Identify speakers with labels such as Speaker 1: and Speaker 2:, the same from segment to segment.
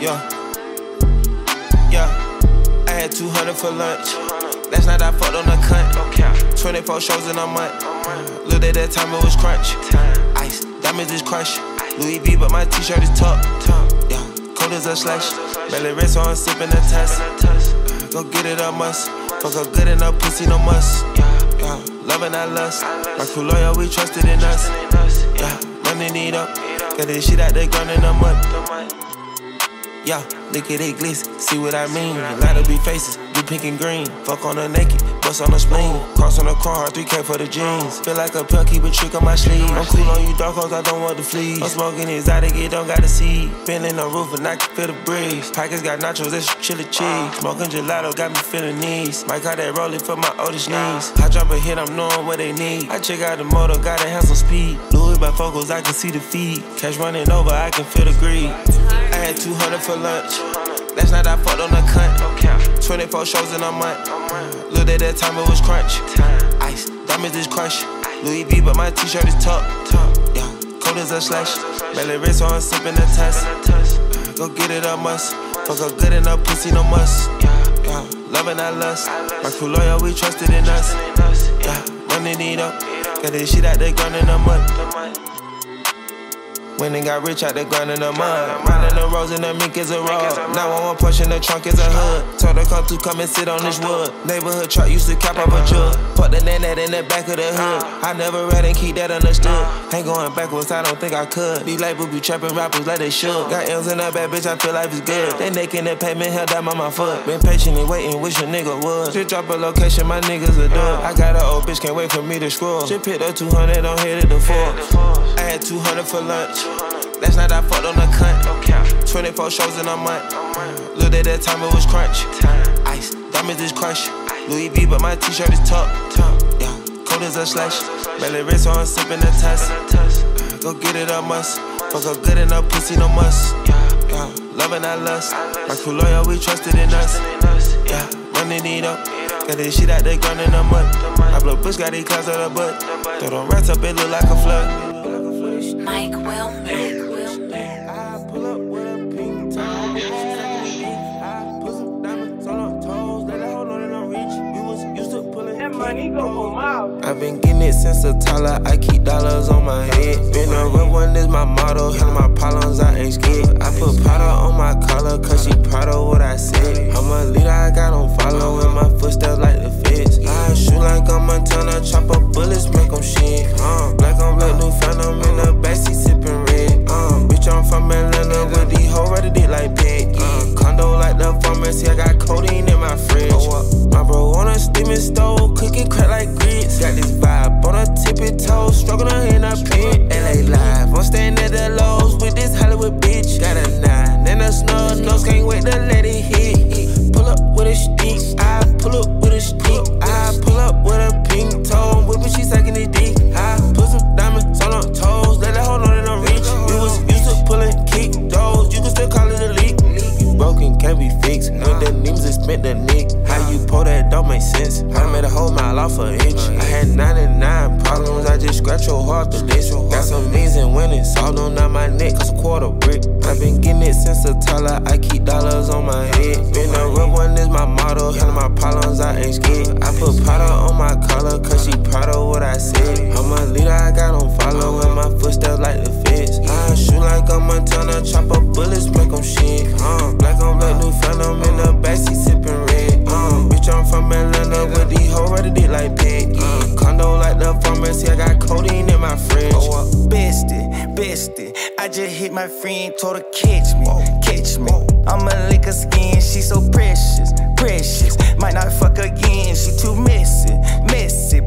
Speaker 1: Yeah. Yeah. I had 200 for lunch. Last night I fucked on a cunt. 24 shows in a month. Look at that time, it was crunch. Ice, diamonds is crush. Louis V, but my t shirt is tucked. Yeah, cold as a slush. Belly wrist on, sipping a test. Go get it, I must. Fuck a good enough pussy, no must. Yeah, yeah. loving that lust. My crew loyal, we trusted in us. Yeah, money need up. Got this shit out there ground in the mud. Yeah, look at it glitz, see what I mean. A lot of be faces, do pink and green. Fuck on her naked, bust on the spleen. Cross on the car, 3K for the jeans. Feel like a pill, keep a trick on my sleeve. I'm cool on you, dark hoes, I don't want to flee. I'm smoking exotic, it don't got to see. Feeling the roof and I can feel the breeze. Pockets got nachos, that's chili cheese. Smoking gelato, got me feeling knees. Might call that rolling for my oldest knees. I drop a hit, I'm knowing what they need. I check out the motor, gotta have some speed. Louis by focus, I can see the feet. Cash running over, I can feel the greed. I had 200 for lunch. Last night I fucked on a cunt. 24 shows in a month. Look at that time, it was crunch. Ice, diamonds is crush. Louis V, but my t shirt is tucked. Yeah, cold as a slush. Belly wrist on, sipping a test. Go get it, I must. Fuck a good enough pussy, no must. Yeah, loving that lust. My crew loyal, we trusted in us. Yeah, money need up. Got this shit out there ground in the mud. When they got rich out the ground in the mud. Rounding the roads and the mink is a road. Now I want push in the trunk is a hood. Told her come to come and sit on this wood. Neighborhood truck used to cap up a jug. Put the net in the back of the hood. I never read and keep that understood. Ain't going backwards, I don't think I could. These labels be trapping rappers like they should. Got M's in that bad bitch, I feel life is good. They in the pavement, held down on my foot. Been patiently waiting, wish a nigga would. Just drop a location, my niggas a dub. I got an old bitch, can't wait for me to scroll. Just picked up 200, don't hit it the four. I had 200 for lunch. Last night I fucked on a cunt. 24 shows in a month. Look at that time, it was crunch. Ice, diamonds is crush. Louis V, but my t shirt is tucked. Yeah, cold as a slush. Belly wrist on, sipping a test. Go get it, I must. Fuck a good enough pussy, no must. Yeah, loving that lust. My crew loyal, we trusted in us. Yeah, money need up. Got this shit out there ground in the mud. I blow bush, got these clouds on the butt. Throw them rats up, it look like a flood.
Speaker 2: Mike will make.
Speaker 1: I pull up with a pink toe. I put some diamonds on her toes. Let her hold on and don't reach. We was used to pulling. That money go for miles. I've been getting it since a toddler. I keep dollars on my head. Been a real one is my motto. Hell my problems, I ain't scared. I put powder on my collar, cause she proud of what I said. I'm a leader, I got on follow in my footsteps like the feds. I shoot like I'm Montana, chop up bullets, make them shit. Uh, black on black, new phantom in the backseat sipping red. Uh, bitch, I'm from Atlanta with these hoes ready dick like pet. Uh, condo like the pharmacy, I got codeine in my fridge. My bro on a steaming stove, cooking crack like grits. Got this vibe on a tippy toe, struggling in a pit. LA live, I'm staying at the lows with this Hollywood bitch. Got a nine and a snub nose, can't wait to let it hit. Pull up with a stick, I pull up with a stick. Pull up with a pink toe, whipping she sucking it deep. I put some diamonds on her toes, let her hold on and I'm reach. We was used to pulling kick doors, you can still call it a leak. Broken can't be fixed. When the names is spent the make sense. I made a whole mile off an inch. I had 99 problems, I just scratch your heart the list. Got some means and winning, solved on down my neck, cause a quarter brick. I've been getting it since a toddler, I keep dollars on my head. Been a real one is my motto, hell my problems, I ain't scared. I put powder on my collar, cause she proud of what I said. I'm a leader, I got on follow in my footsteps like the feds. I shoot like a Montana, chop up bullets, make them shit. Uh, black on black, new phantom in the backseat sipping red. Uh, bitch, I'm from Atlanta with these hoes ready dick like pet. Uh, condo like the pharmacy, I got codeine in my fridge.
Speaker 3: Bestie, bestie. I just hit my friend, told her catch me, catch me. I'ma lick her skin, she so precious, precious. Might not fuck again, she too messy, messy.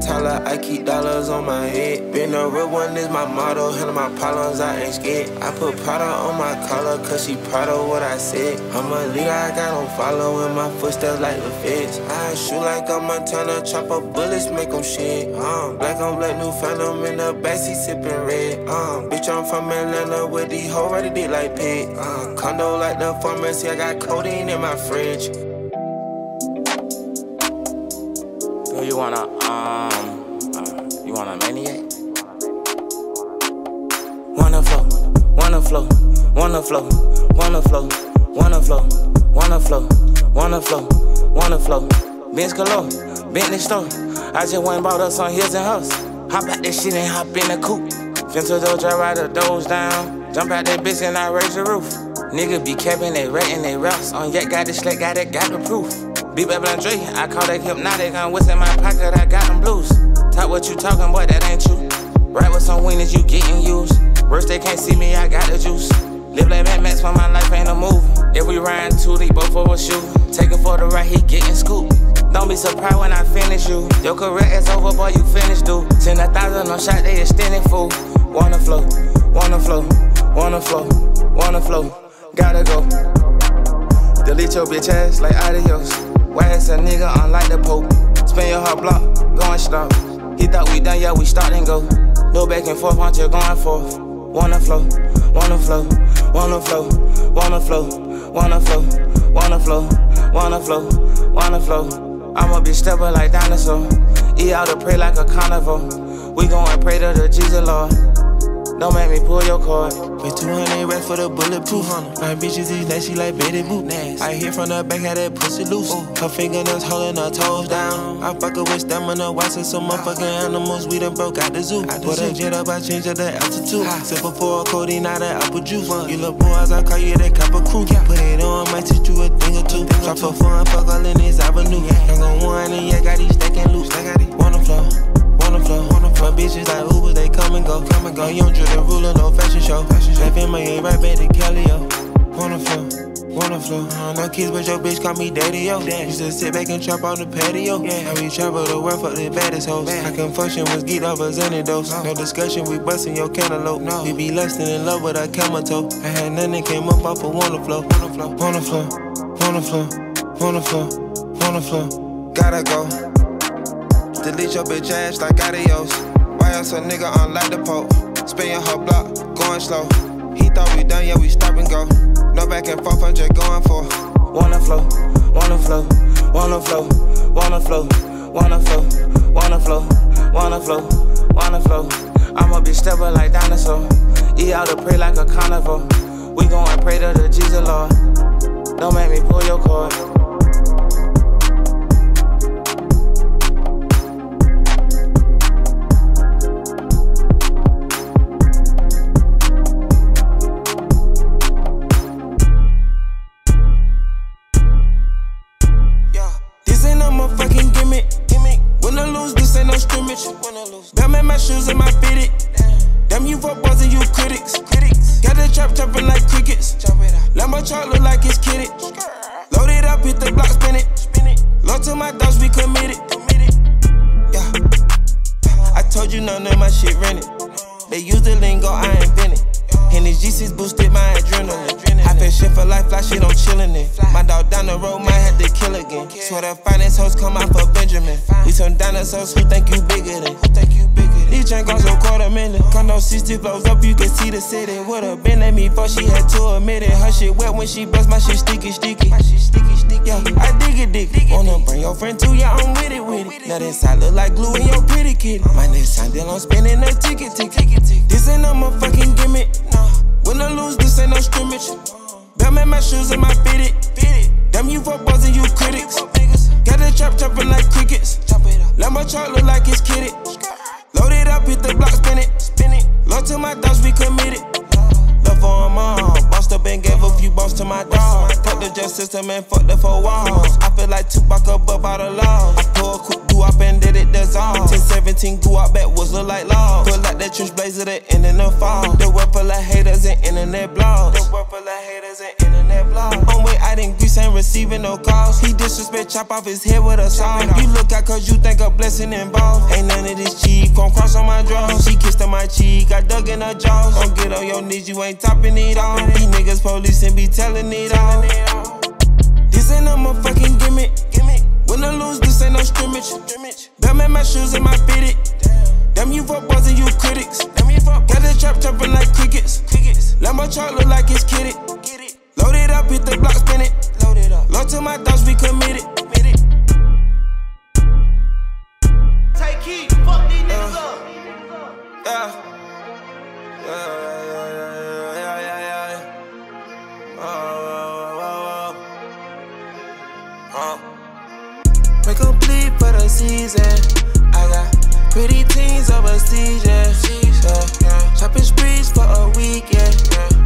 Speaker 1: Tyler, I keep dollars on my head. Been a real one is my motto, handle my problems, I ain't scared. I put Prada on my collar, cause she proud of what I said. I'm a leader, I got on following my footsteps like the feds. I shoot like I'm Montana, chop up bullets, make them shit. Um, black on black, new phantom in the backseat sipping red. Um, bitch, I'm from Atlanta with these hoes ready dick like pig. Um, condo like the pharmacy, I got codeine in my fridge.
Speaker 4: You wanna, um, uh, you wanna maniac? Wanna flow, wanna flow, wanna flow, wanna flow, wanna flow, wanna flow, wanna flow, wanna flow. Benz galore, Bentley store. I just went and bought us some hills and house. Hop out that shit and hop in the coupe. To the drive ride the doors down. Jump out that bitch and I raise the roof. Nigga be capping, they ratting, they raps. On yet got the slack, got it, got the proof. Be baby Andre, I call that hypnotic. I'm what's in my pocket, I got them blues. Talk what you talking, boy, that ain't you. Right with some winners, you getting used. Worst they can't see me, I got the juice. Live like Mad Max, for my life ain't a movie. If we ride two, they both for a shoe. Take it for the right, he getting scooped. Don't be surprised when I finish you. Your career is over, boy, you finished, dude. Send a thousand on shot, they extending fool. Wanna flow, wanna flow, wanna flow, wanna flow. Gotta go. Delete your bitch ass like adios. Why is a nigga unlike the Pope? Spin your heart block, going stop. He thought we done, yeah, we start and go. No back and forth, want you going forth. Wanna flow, wanna flow, wanna flow, wanna flow, wanna flow, wanna flow, wanna flow, wanna flow. I'm a bitch stepper like dinosaur. Eat out to pray like a carnivore. We gon' pray to the Jesus Lord. Don't make me pull your card.
Speaker 1: Pay 200 racks for the bulletproof. My bitches is she like Betty Boop. I hear from the back, had that pussy loose. Her fingernails holding her toes down. I fuck her with stamina, watching some motherfucking animals. We done broke out the zoo. Put a jet up, I changed up the altitude. Sip before codeine, not that apple juice. One. You little boys, I call you that copper crew. Yeah. Put it on, might teach you a thing or two. Drop for fun, fuck all in this avenue. Hang on one, and yeah, got these stacking loose. Wanna flow wanna flow. Wanna flow. My bitches like Ubers, they come and go. Come and go. Young Drew, the ruler, no fashion show. Left in my right back to Cali, yo. Wanna flow. Wanna flow. Uh, no kids, but your bitch call me daddy, yo. Used to sit back and trap on the patio. Yeah. Now we travel the world for the baddest hoes. I can function with geek over Xanados. No discussion, we bustin' your cantaloupe. No. We be less than in love with a camel toe. I had nothing, came up off of Wanna flow. Wanna flow. Wanna flow. Wanna flow. Wanna flow. Wanna flow. Gotta go. Delete your bitch ass like adios. Why else a nigga unlike the Pope? Spin her block, going slow. He thought we done, yeah, we stop and go. No back and forth, I'm just going for.
Speaker 4: Wanna flow, wanna flow, wanna flow, wanna flow, wanna flow, wanna flow, wanna flow, wanna flow. I'm a bitch stepper like dinosaur. Eat out to pray like a carnivore. We gon' pray to the Jesus Lord. Don't make me pull your cord.
Speaker 1: Shoes and my fitted. Damn, you fuck boys and you critics. Got the trap chopping like crickets. Lambo truck look like it's kitted. Load it up, hit the block, spin it. Low to my dogs, we committed. Yeah. I told you none of my shit rented. They use the lingo, I invented. And these G6 boosted my adrenaline. I feel shit for life, fly shit, I'm chillin' it. My dog down the road might have to kill again. Swear the finest hoes come out for Benjamin. We some dinosaurs who think you bigger than. These chain cost a quarter million. Condo 60 blows up, you can see the city. Would've been at me before she had to admit it. Her shit wet when she bust, my shit sticky, sticky. Yeah, I dig it, dig. Wanna bring your friend too? Yeah, I'm with it, with it. Now this side look like glue in your pretty kitty. My next time, deal, I'm spending a ticket, ticket. This ain't no motherfucking gimmick. Nah, when I lose, this ain't no scrimmage. Batman, my shoes and my fitted. Damn, you fuck boys and you critics. Got the trap chopping like crickets. Lambo truck look like it's kitted. Up, hit the block, spin it. Spin it. Love to my dogs, we committed. For them all. Bossed up and gave a few balls to my dog. Fuck the just system and fucked up for walls. I feel like Tupac above all the laws. I pull a quick do up and did it dissolve. 10, 17 go out backwards look like laws. Pull like that trench blazer that end in the fall. The world full of haters and internet blogs. The world full of haters and internet blogs. On way out in Greece ain't receiving no calls. He disrespect, chop off his head with a saw. You look out cause you think a blessing involved. Ain't none of this cheap, come cross on my drawers. She kissed on my cheek, I dug in her jaws. Don't get on your knees, you ain't topping it all. These niggas police and be telling it all. This ain't no motherfucking gimmick. When I lose, this ain't no scrimmage. Batman my shoes and my fitted. Damn you fuck boys and you critics. Got the trap jumping like crickets. Lambo truck look like it's kitted. Load it up, hit the block, spin it. Load it up. Low to my thoughts, we committed.
Speaker 5: Take heat, fuck these niggas uh, up.
Speaker 1: Yeah. Yeah, yeah, season. I got pretty teens overseas, yeah. yeah, yeah. Shopping sprees for a week, yeah.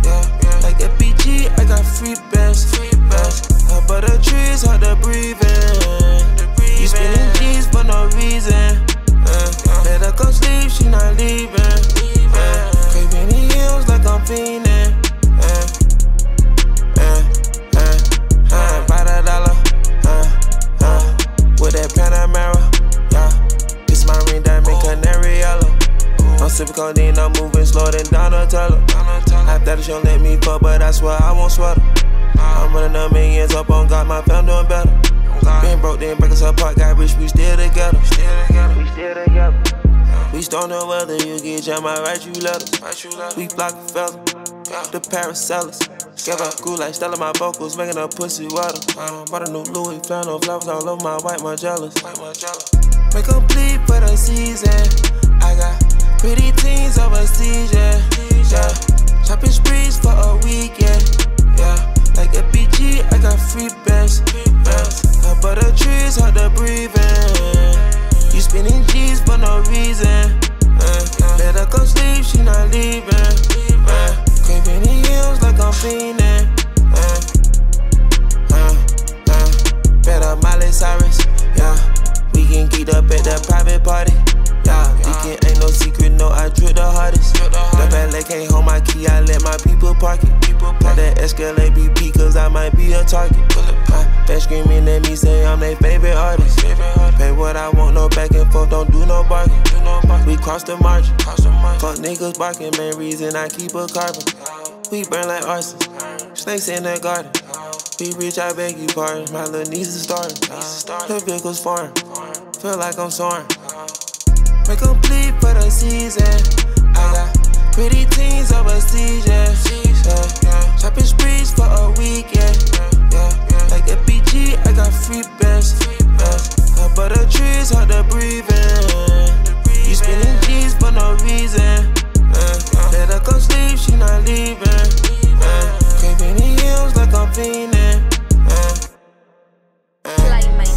Speaker 1: yeah, yeah. Like FBG, I got free bands. Yeah. Up the trees, hard to breathe in. You spending G's for no reason. Block a fella, the Paracellus. Give up cool like Stella, my vocals, making a pussy water. Bought a new Louis flannel, flowers all over my white, my jealous. Make 'em bleed for the season. I got pretty teens overseas, yeah. yeah. Shopping sprees for a weekend, yeah. yeah. Like FBG, I got free bands. Yeah. Up the trees, hard to breathe in. You spending G's for no reason. Uh, let her come sleep, she not leaving. Uh, craving the hills like I'm fiending. Uh, uh, uh, better Miley Cyrus, yeah. We can geek up at the private party. Yeah, we ain't no secret, no, I drip the hardest. The valet can't hold my key, I let my people park it. Got that Escalade BP, cause I might be a target. Uh, they screaming at me, say I'm their favorite artist. Pay what I want, no back and forth, don't do no bargain. We cross the margin. Fuck niggas barking, main reason I keep a carbon. We burn like arson. Snakes in the garden. We reach, I beg you pardon. My little niece is starting. The vehicle's foreign. Feel like I'm soaring. 'Em bleed for the season. I got pretty teens overseas, yeah. yeah. Shopping sprees for a week, yeah. yeah. Like FBG, I got free bands. Yeah. Up the trees, hard to breathe in. You spending G's for no reason. Let her come sleep, she not leaving. Uh, craving the hills like I'm fiending. Uh, I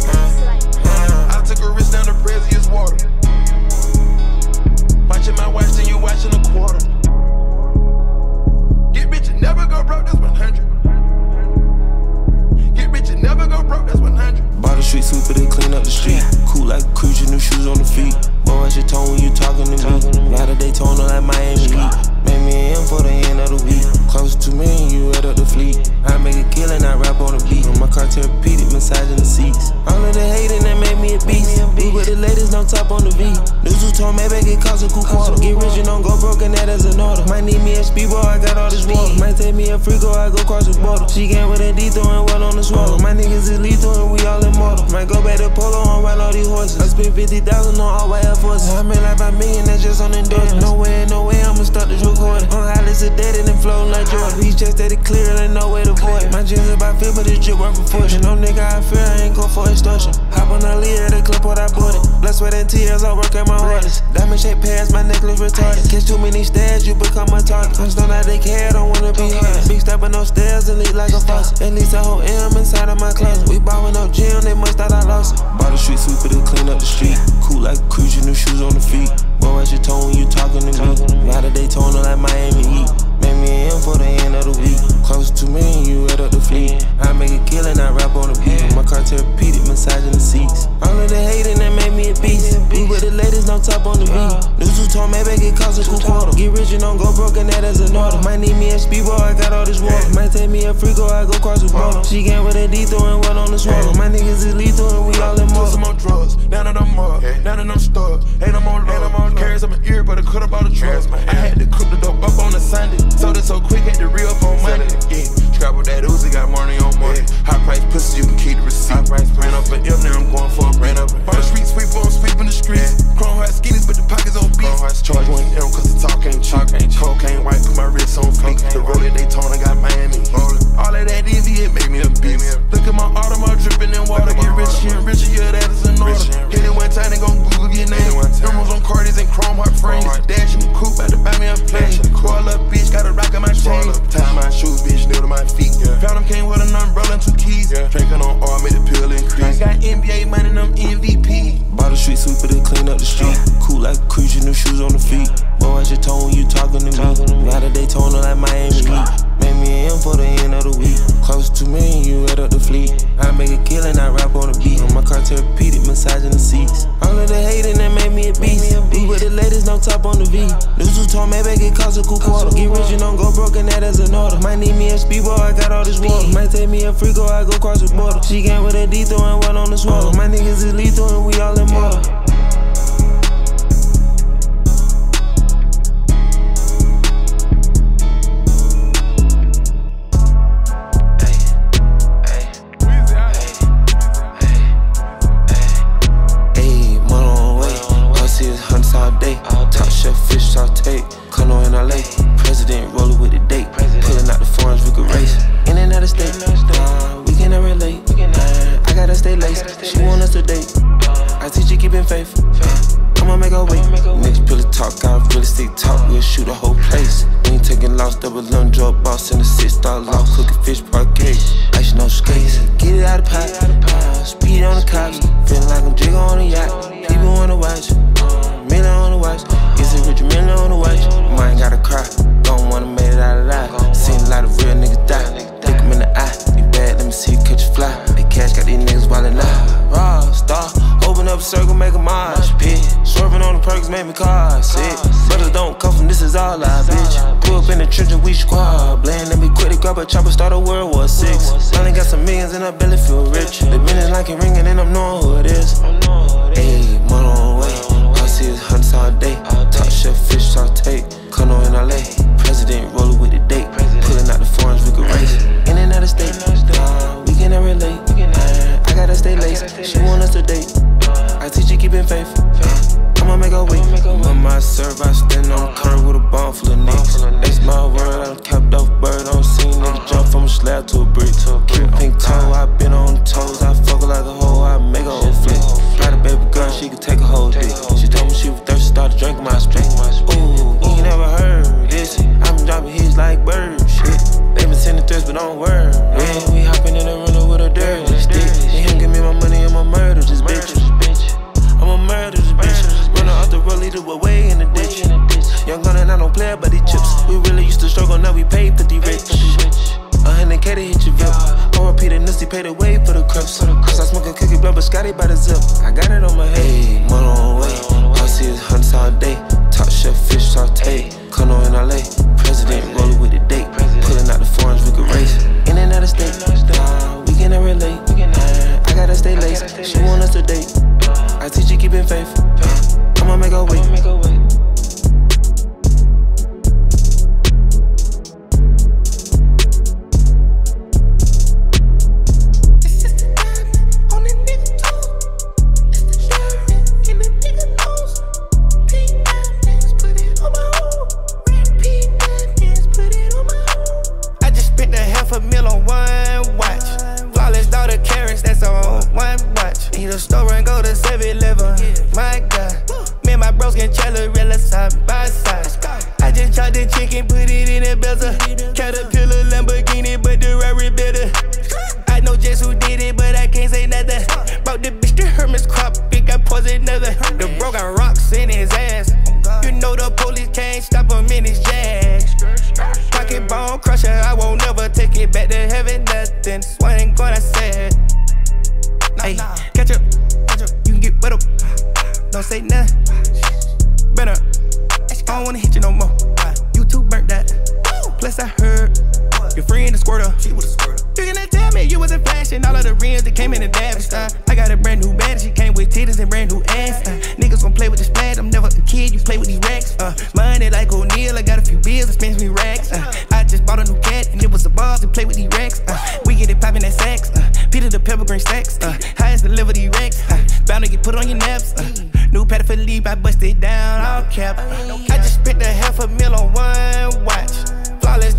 Speaker 6: came in a Davis. Uh, I got a brand new bag, she came with titties and brand new ass. Uh, niggas gon' play with the splash, I'm never a kid, you play with these racks. Uh, money like O'Neal, I got a few bills, it spends me racks. Uh, I just bought a new cat, and it was a boss to play with these racks. Uh, we get it poppin' that sax. Uh, Peter the pepper green stacks. Uh, highest deliver these racks. Uh, bound to get put on your naps. Uh, new pattern for leave, I bust it down, all cap. I just spent a half a mil on one.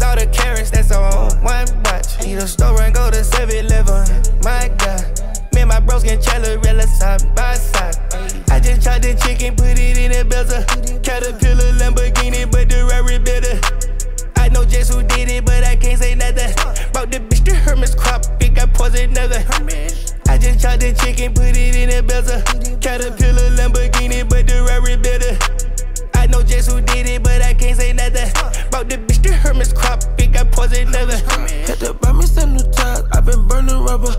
Speaker 6: Flawless daughter carrots, that's on one watch. Need a store and go to 7 Eleven. My God. Me and my bros can chalorella side by side. I just tried the chicken, put it in a bezel. Caterpillar Lamborghini, but the Rari better. I know just who did it, but I can't say nothing. Bought the bitch the Hermes crop, it got poison another. I just tried the chicken, put it in a bezel. Caterpillar Lamborghini, but the Rari better. I know just who did it, but poison another.
Speaker 3: Had to buy me some new tires, i been burning rubber.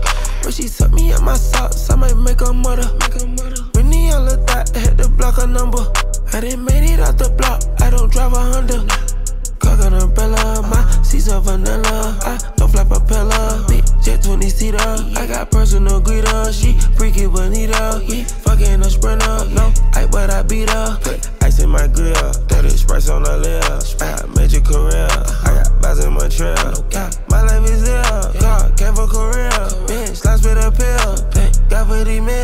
Speaker 3: When she suck me in my socks, I might make a mother. When the yellow dot, had to block a number. I didn't made it out the block, I don't drive a Honda. Cock an umbrella, my seats are vanilla. I don't fly propeller, big jet 20 seater. I got personal greeter, she freaky bonita. We fucking a sprinter, no, I but I beat her. Put ice in my grill, 30 sprites on the lip. I got major career, trail. Yeah, my life is ill, God came for career. Bitch, last with a pill, God for these meals.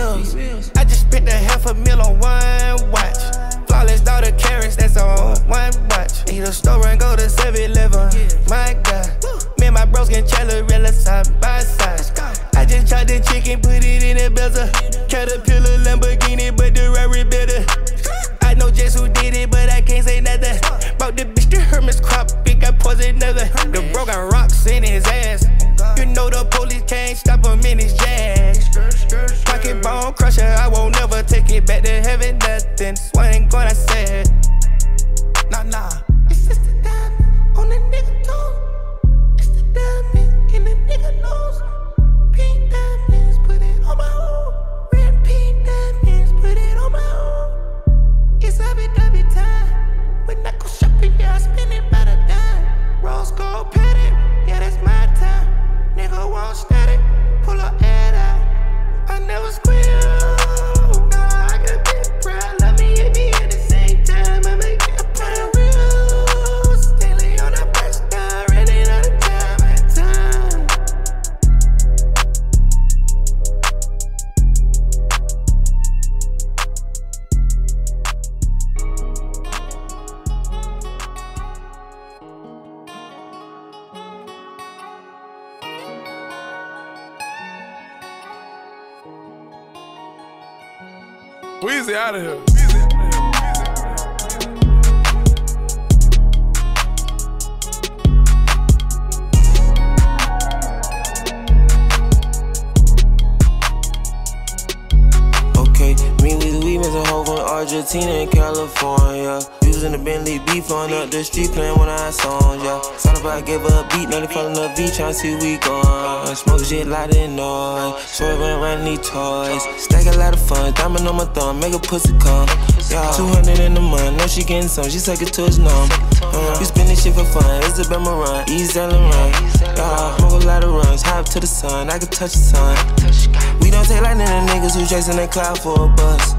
Speaker 1: Getting some, she suck it to his numb. Uh, we spend this shit for fun, it's a Bama run, easy and run. Yeah, smoke a lot of runs, up to the sun, I can touch the sun. We don't take like none of niggas who chasing the cloud for a bus.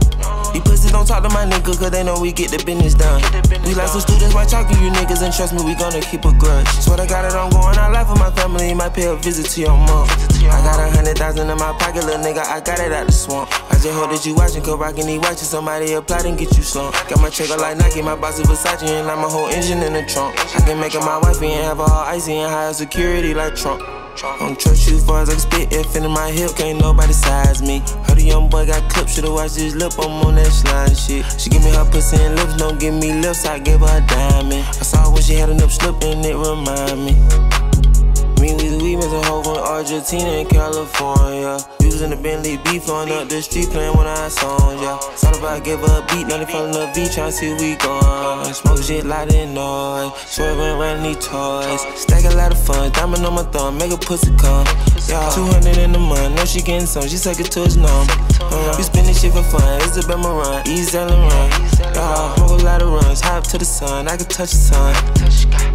Speaker 1: These pussies don't talk to my nigga, cause they know we get the business done. We like some students, why talk to you niggas and trust me, we gonna keep a grudge. Swear to God, it don't go on our life with my family, might pay a visit to your mom. I got a hundred thousand in my pocket, little nigga, I got it out the swamp. I just hope that you watching, cause rockin' these watches, somebody apply and get you slumped. Got my checker like Nike, my boss is Versace, and like my whole engine in the trunk. I can make it my wife and have her all icy and high security like Trump. Don't trust you far as I can spit, if in my hip, can't nobody size me. Heard a young boy got clipped, should've watched his lip, I'm on that slime shit. She give me her pussy and lips, don't give me lips, I give her a diamond. I saw when she had a nip slip and it remind me. Me we miss a hoe from Argentina and California. In the Bentley beef on up the street playing of our songs, yeah. Thought about give a beat, now they the beat, tryna see we going. Smoke shit loud and noise, swerving around these toys. Stack a lot of fun, diamond on my thumb, make a pussy come. Yeah, 200 in the month, know she getting some, she suck it to his numb. Uh, we spend this shit for fun, it's a Bama run, easy run. Yeah, a lot of runs, up to the sun, I can touch the sun.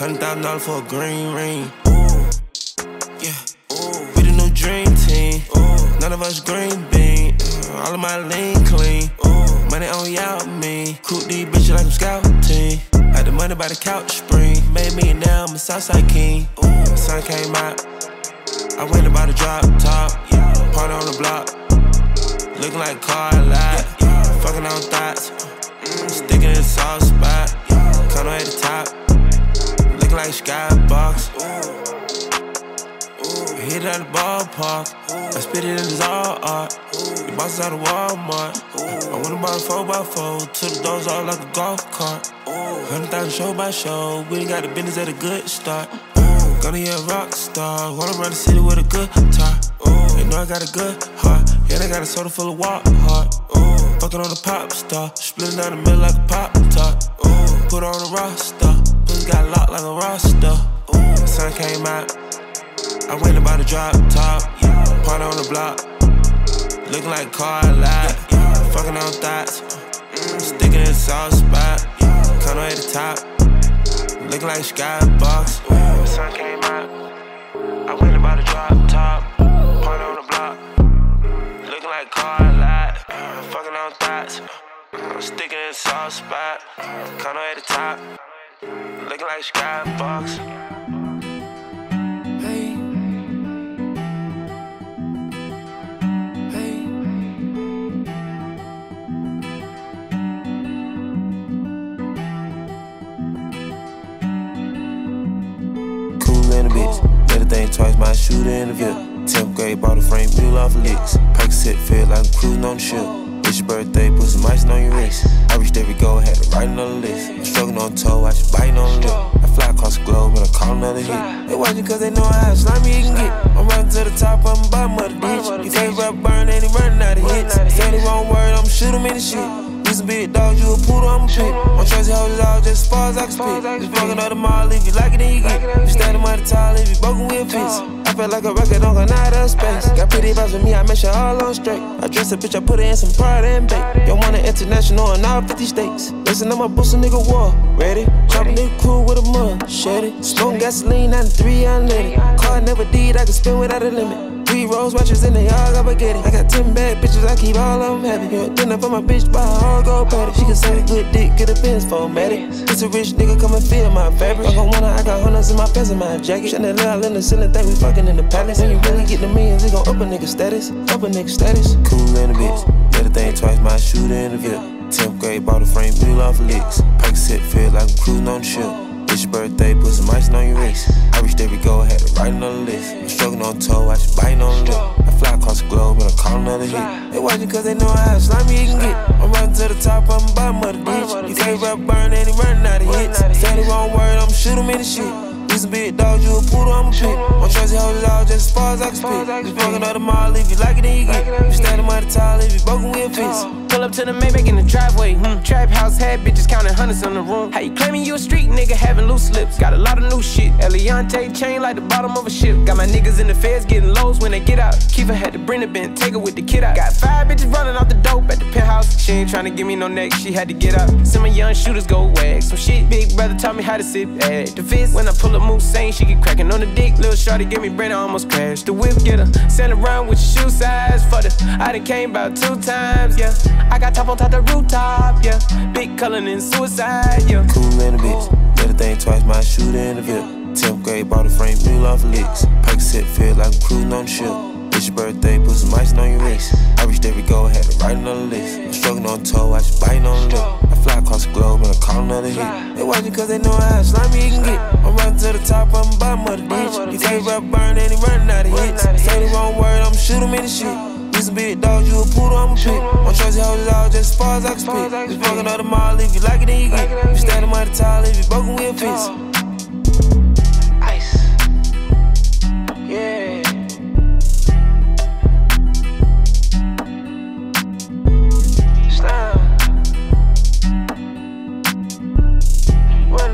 Speaker 1: Hundred thousand dollars for a green ring. Yeah. We the new dream team. None of us green bean. All of my lean clean. Money on y'all me. Coop these bitches like I'm scouting. Had the money by the couch spring. Made me now I'm a Southside king. 100,000 show by show, we got the business at a good start. Gonna be a rock star. Wanna run the city with a good guitar. Ooh, they know I got a good heart. Yeah, they got a soda full of walk heart. Ooh, fucking on a pop star. Splitting down the middle like a pop tart. Ooh, put on a roster. Pussy got locked like a roster. Ooh, sun came out. I went about to drop top. Party on the block. Looking like car lot. Fucking on thoughts. Sticking in soft spot. The top. Looking like skybox. The sun came out. I went about to drop top. Point on the block. Looking like car lot. Fucking on thoughts. Sticking in soft spot. Kinda at the top. Looking like skybox. Think twice, my shooter in the VIP. 10th grade, bought a frame, wheel off licks. Pike set, feel like I'm cruising on the ship. It's your birthday, put some ice on your wrist. I reached every goal, had to write on the list. I'm struggling on toe, I just biting on the lip. I fly across the globe and I call another hit. They watching cause they know how slimy you can get. I'm running to the top, I'm bottom of the ditch. You can't rap burn, and he running out of hits. Say the wrong word, I'm shoot him in the shit. You some big dog, you a poodle, I'm a pit. My Tracy hold it all just as far as I can spit. Just fucking up the mall, if you like it, then you get it. You standing by the tall, if you broken, we'll fix I feel like a record on out of space. Got pretty vibes with me, I make all on straight. I dress a bitch, I put her in some pride and bake. You want an international in all 50 states. Listen, I'm a boost a nigga war. Ready? Chop nigga cool with a mud. Shed Smoke gasoline, 93 unleaded. Car never did, I can spin without a limit. Three rose watches in the yard, I get it. I got ten bad bitches, I keep all of them happy. Yeah, dinner for my bitch, buy a all gold patty. She can say a good dick, get a Benz formatted. It's a rich nigga, come and feel my fabric. I got one, I got hundreds in my pants and my jacket. Chanel in the ceiling, think we fucking in the palace. When you really get the millions, it gon' up a nigga status. Up a nigga status. Cool in a bitch. Better thing twice, my shooter in the VIP. 10th grade, bought a frame, wheel off licks. Pike set, feel like I'm cruising on the ship. It's your birthday, put some ice on your wrist. I reached every goal, had to write on the list. I'm struggling on toe, I just biting on the lip. I fly across the globe and I call another hit. They watching cause they know how slimy you can get. I'm running to the top, I'm bottom of the ditch. You can't rap burn and he running out of hits. Say the wrong word, I'm shoot him in the shit. You some big dog, you a poodle, I'm a pit. My Tracy hold it all just as far as I can spit. Just fucking up the mile, if you like it, then you get it. You standing by the tall, if you broken, we'll fix
Speaker 7: Pull up to the Maybach in the driveway. Hmm. Trap house had bitches counting hundreds in the room. How you claiming you a street nigga having loose lips? Got a lot of new shit. Eliantte chain like the bottom of a ship. Got my niggas in the feds getting lows when they get out. Kiva had to bring the bin, take her with the kid out. Got five bitches running off the dope at the penthouse. She ain't trying to give me no neck, she had to get out. Some of young shooters go wag some shit. Big brother taught me how to sit at the fist. When I pull up moose saying she get cracking on the dick. Little shorty give me brain, I almost crashed. The whip get her. Send around with your shoe size for the. I done came about two times, yeah. I got top on top the rooftop, yeah. Big Cullen and suicide, yeah.
Speaker 1: Cool in a bitch. Better think twice, my shooter in the VIP. 10th grade, bought a frame, wheel off licks. Pike set, feel like I'm cruising on the ship. It's your birthday, put some ice on your wrist. I reached every goal, had to write on the list. I'm struggling on toe, I just biting on the lip. I fly across the globe and I call another hit. They watching cause they know how slimy you can get. I'm running to the top, I'm bottom of the ditch. You can't rap burn and he running out of hits. Say the wrong word, I'm shoot him in the shit. This a big dog, you a poodle, I'm a pig. My trusty hoes is all just as far as I can spit. Just fucking out the mall, if you like it, then you get. If you standing by the tile, if you broken, we'll fix it.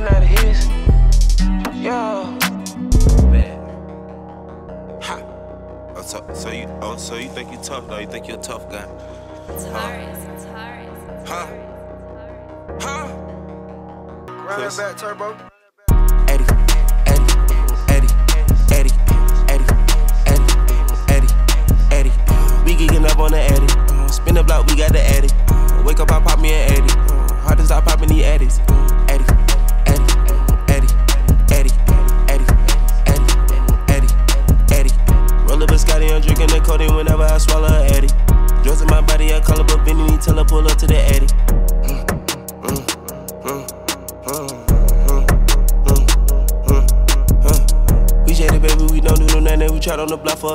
Speaker 1: out of here.
Speaker 7: Oh, Ice. Yeah.
Speaker 8: tough though. You think you're a tough guy?
Speaker 2: Taurus, Taurus.
Speaker 8: Huh? Huh?
Speaker 9: Run that back, turbo.
Speaker 1: Eddie, Eddie, Eddie, Eddie, Eddie, Eddie, Eddie, Eddie. We geeking up on the Eddie. Spin the block, we got the Eddie. Wake up, I pop me an Eddie.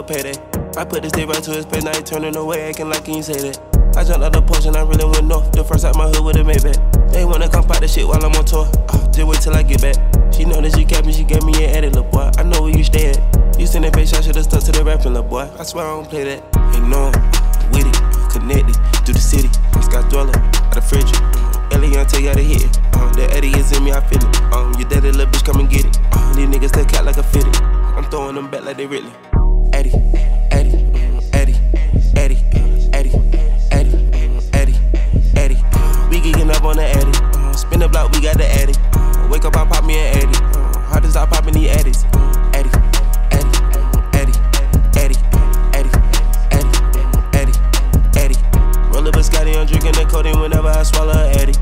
Speaker 1: The payday. I put this dick right to his face, now he turning away, acting like he ain't say that. I jumped out the porch and I really went north. The first out my hood with a Maybach. They wanna come pop the shit while I'm on tour. Uh, just wait till I get back. She know that she kept me, she gave me an edit, little boy. I know where you stay at. You send that face, I should've stuck to the rapping, little boy. I swear I don't play that. Ain't know with it, connected through the city. Scott Dweller, out the fridge. Elion tell you how to hit it. Uh, that Eddie is in me, I feel it. Um, your daddy little bitch, come and get it. Uh, these niggas they cat like a fitted. I'm throwing them back like they really. Eddie, Eddie, Eddie, Eddie, Eddie, Eddie, Eddie, Eddie. We geeking up on the Eddie. Uh, spin the block, we got the Eddie. Uh, wake up, I pop me an Eddie. Uh, hard to stop popping the Eddies. Eddie, Scotty, I'm drinking the codeine whenever I swallow a Eddie.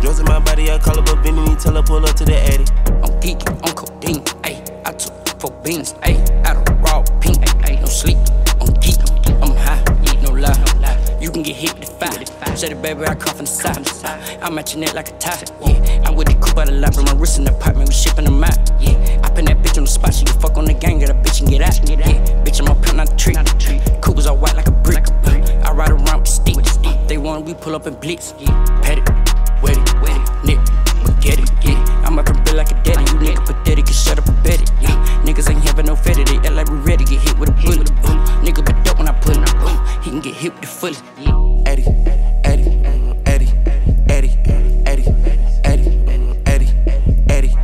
Speaker 1: Drugs in my body, I call up a Benny, tell her pull up to the Eddie.
Speaker 10: I'm geeky, I'm codeine, ayy. I took four beans, ayy. Can get hit with the five. Say the baby, I cough inside. I'm matching it like a tie. Yeah, I'm with the coupe out of life, my wrist in the apartment, we shipping them out. Yeah, I put that bitch on the spot, she can fuck on the gang, get a bitch and get out. Yeah, bitch, I'm a pimp, not a. Coupe was all white like a brick. I ride around with stick. They want, we pull up and blitz. Pet it, wet it, wet it, get it, it. I'm up and bill like a daddy, you nigga pathetic, you shut up and bet it. Yeah. Niggas ain't having no fetty, they act like we ready, get hit with a bullet. Boom. Nigga but dope when I put it, boom. He can get hit with the fully. Yeah.
Speaker 1: Eddie, Eddie, Eddie, Eddie, Eddie, Eddie, Eddie.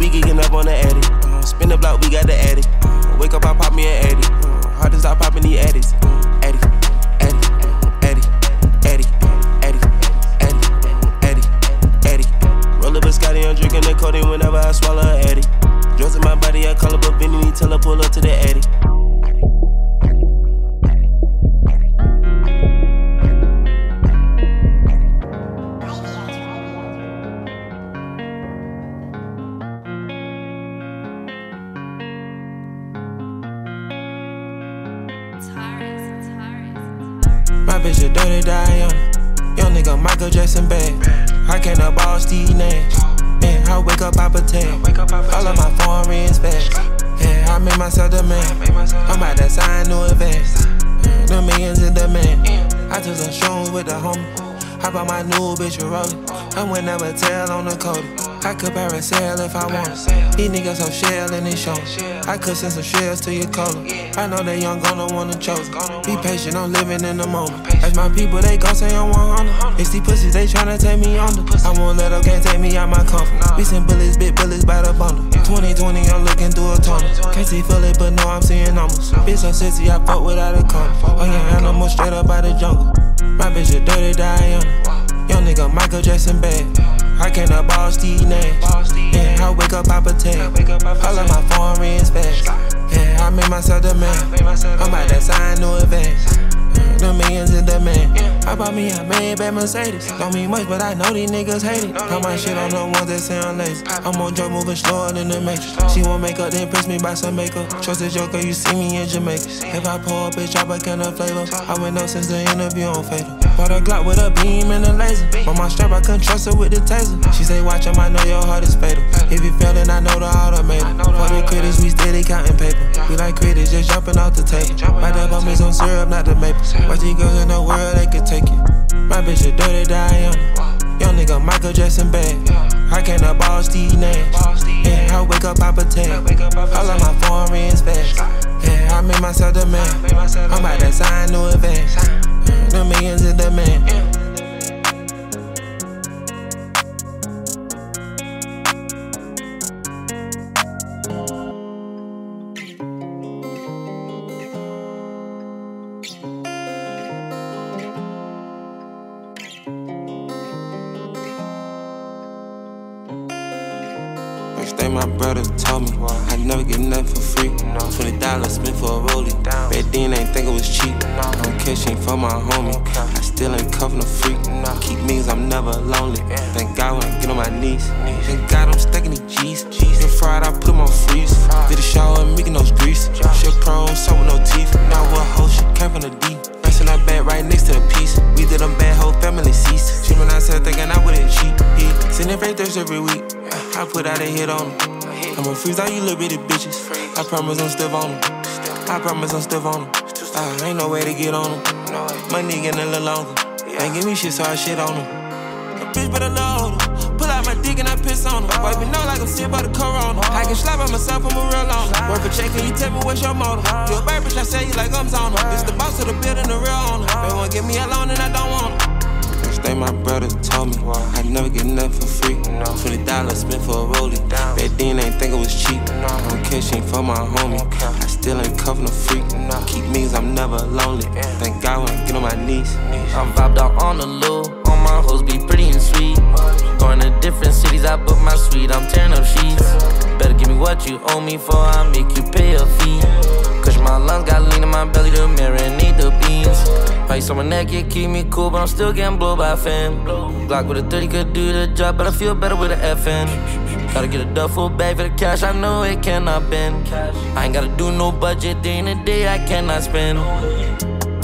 Speaker 1: We geeking up on the Eddie. Spin the block, we got the Eddie. Wake up, I pop me an Eddie. Hard to stop popping the Eddies. I call up a Benny, tell her pull up
Speaker 9: never tell on the code. I could parasail if I want. These niggas so shell in this show. I could send some shells to your color. I know they young gonna wanna choke. Be patient, I'm living in the moment. That's my people, they gon' say I'm 100. It's these pussies, they tryna take me under. I won't let them, can't take me out my comfort. We send bullets, big bullets by the bundle. 2020, I'm looking through a tunnel. Can't see fully, but know I'm seeing numbers. Bitch so sexy, I fuck without a color. Oh yeah, animal straight up out the jungle. My bitch a dirty Diana. Young nigga Michael Jackson bad. I can't up all Steve Nash. Yeah, I wake up, Papa Tag. All of my foreign rings fast. Yeah, I made myself the man. I'm about to sign new advance. The millions in demand. I bought me a Maybach Mercedes. Don't mean much, but I know these niggas hate it. Got my shit on the ones that I'm lazy. I'm on drug moving slower than the matrix. She won't make up, then press me by some makeup. Trust the joker, you see me in Jamaica. If I pull up, bitch, a can of flavor. I went up since the interview on Fatal. Bought a Glock with a beam and a laser. On my strap, I couldn't trust her with the taser. She say, watch him, I know your heart is fatal. If you fail, then I know the automator. For the critics, we steady counting paper. We like critics, just jumping off the table. Might have on me some syrup, not the maple. Watch these girls in the world, they can take it. My bitch a dirty Diana. Young nigga Michael Jackson bad. I can't all Steve Nash. Yeah, I wake up, Papa Tag. All of my foreign rings fast. Yeah, I made myself the man. I'm about to sign new. Yeah, the millions in demand.
Speaker 1: Promise I'm still on them. I promise I'm still on them. Uh, ain't no way to get on them. Money getting a little longer. Ain't give me shit, so I shit on them. A bitch better know. Pull out my dick and I piss on them. Wipe me know like I'm sick by the corona. I can slap by myself, I'm a real on. Work a check, can you tell me what's your motive? You a bad bitch, I say you like I'm on them. It's the boss of the building, the real owner. They wanna get me alone and I don't want them. First thing my brother told me, I never get nothing for free. Twenty dollars spent for a rollie. Back then ain't think it was cheap. I'm catching for my homie. I still ain't cuffin' a freak. Keep me, I'm never lonely. Thank God when I get on my knees.
Speaker 11: I'm vibed out on the low. All my hoes be pretty and sweet. Going to different cities, I book my suite. I'm tearing up sheets. Better give me what you owe me for, I make you pay a fee. Cause my lungs got lean in my belly to marinate the beans. Ice on my neck, it keep me cool, but I'm still getting blown by a fan. Glock with a 30 could do the job, but I feel better with an FN. Gotta get a duffel bag for the cash, I know it cannot bend. I ain't gotta do no budget, day in the day I cannot spend.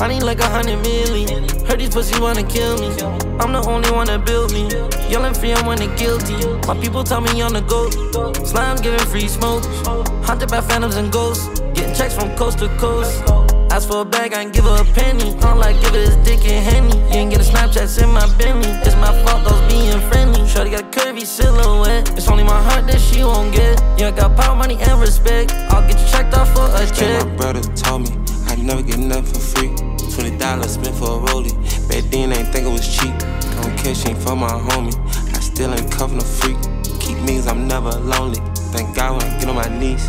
Speaker 11: I need like a hundred million. Heard these pussies wanna kill me. I'm the only one that built me. Yelling free, I'm winning guilty. My people tell me on the go. Slime giving free smoke. Haunted by phantoms and ghosts. Checks from coast to coast. Ask for a bag, I ain't give her a penny. I'm like, give it his dick and henny. You ain't get a Snapchats in my Bentley. It's my fault, those being friendly. Shorty got a curvy silhouette. It's only my heart that she won't get. You ain't got power, money, and respect. I'll get you checked off for a check.
Speaker 1: my brother told me, I never get nothing for free. Twenty dollars spent for a rollie. Back then ain't think it was cheap. I'm catching for my homie. I still ain't cuffin' a freak. Keep me, I'm never lonely. Thank God when I get on my knees.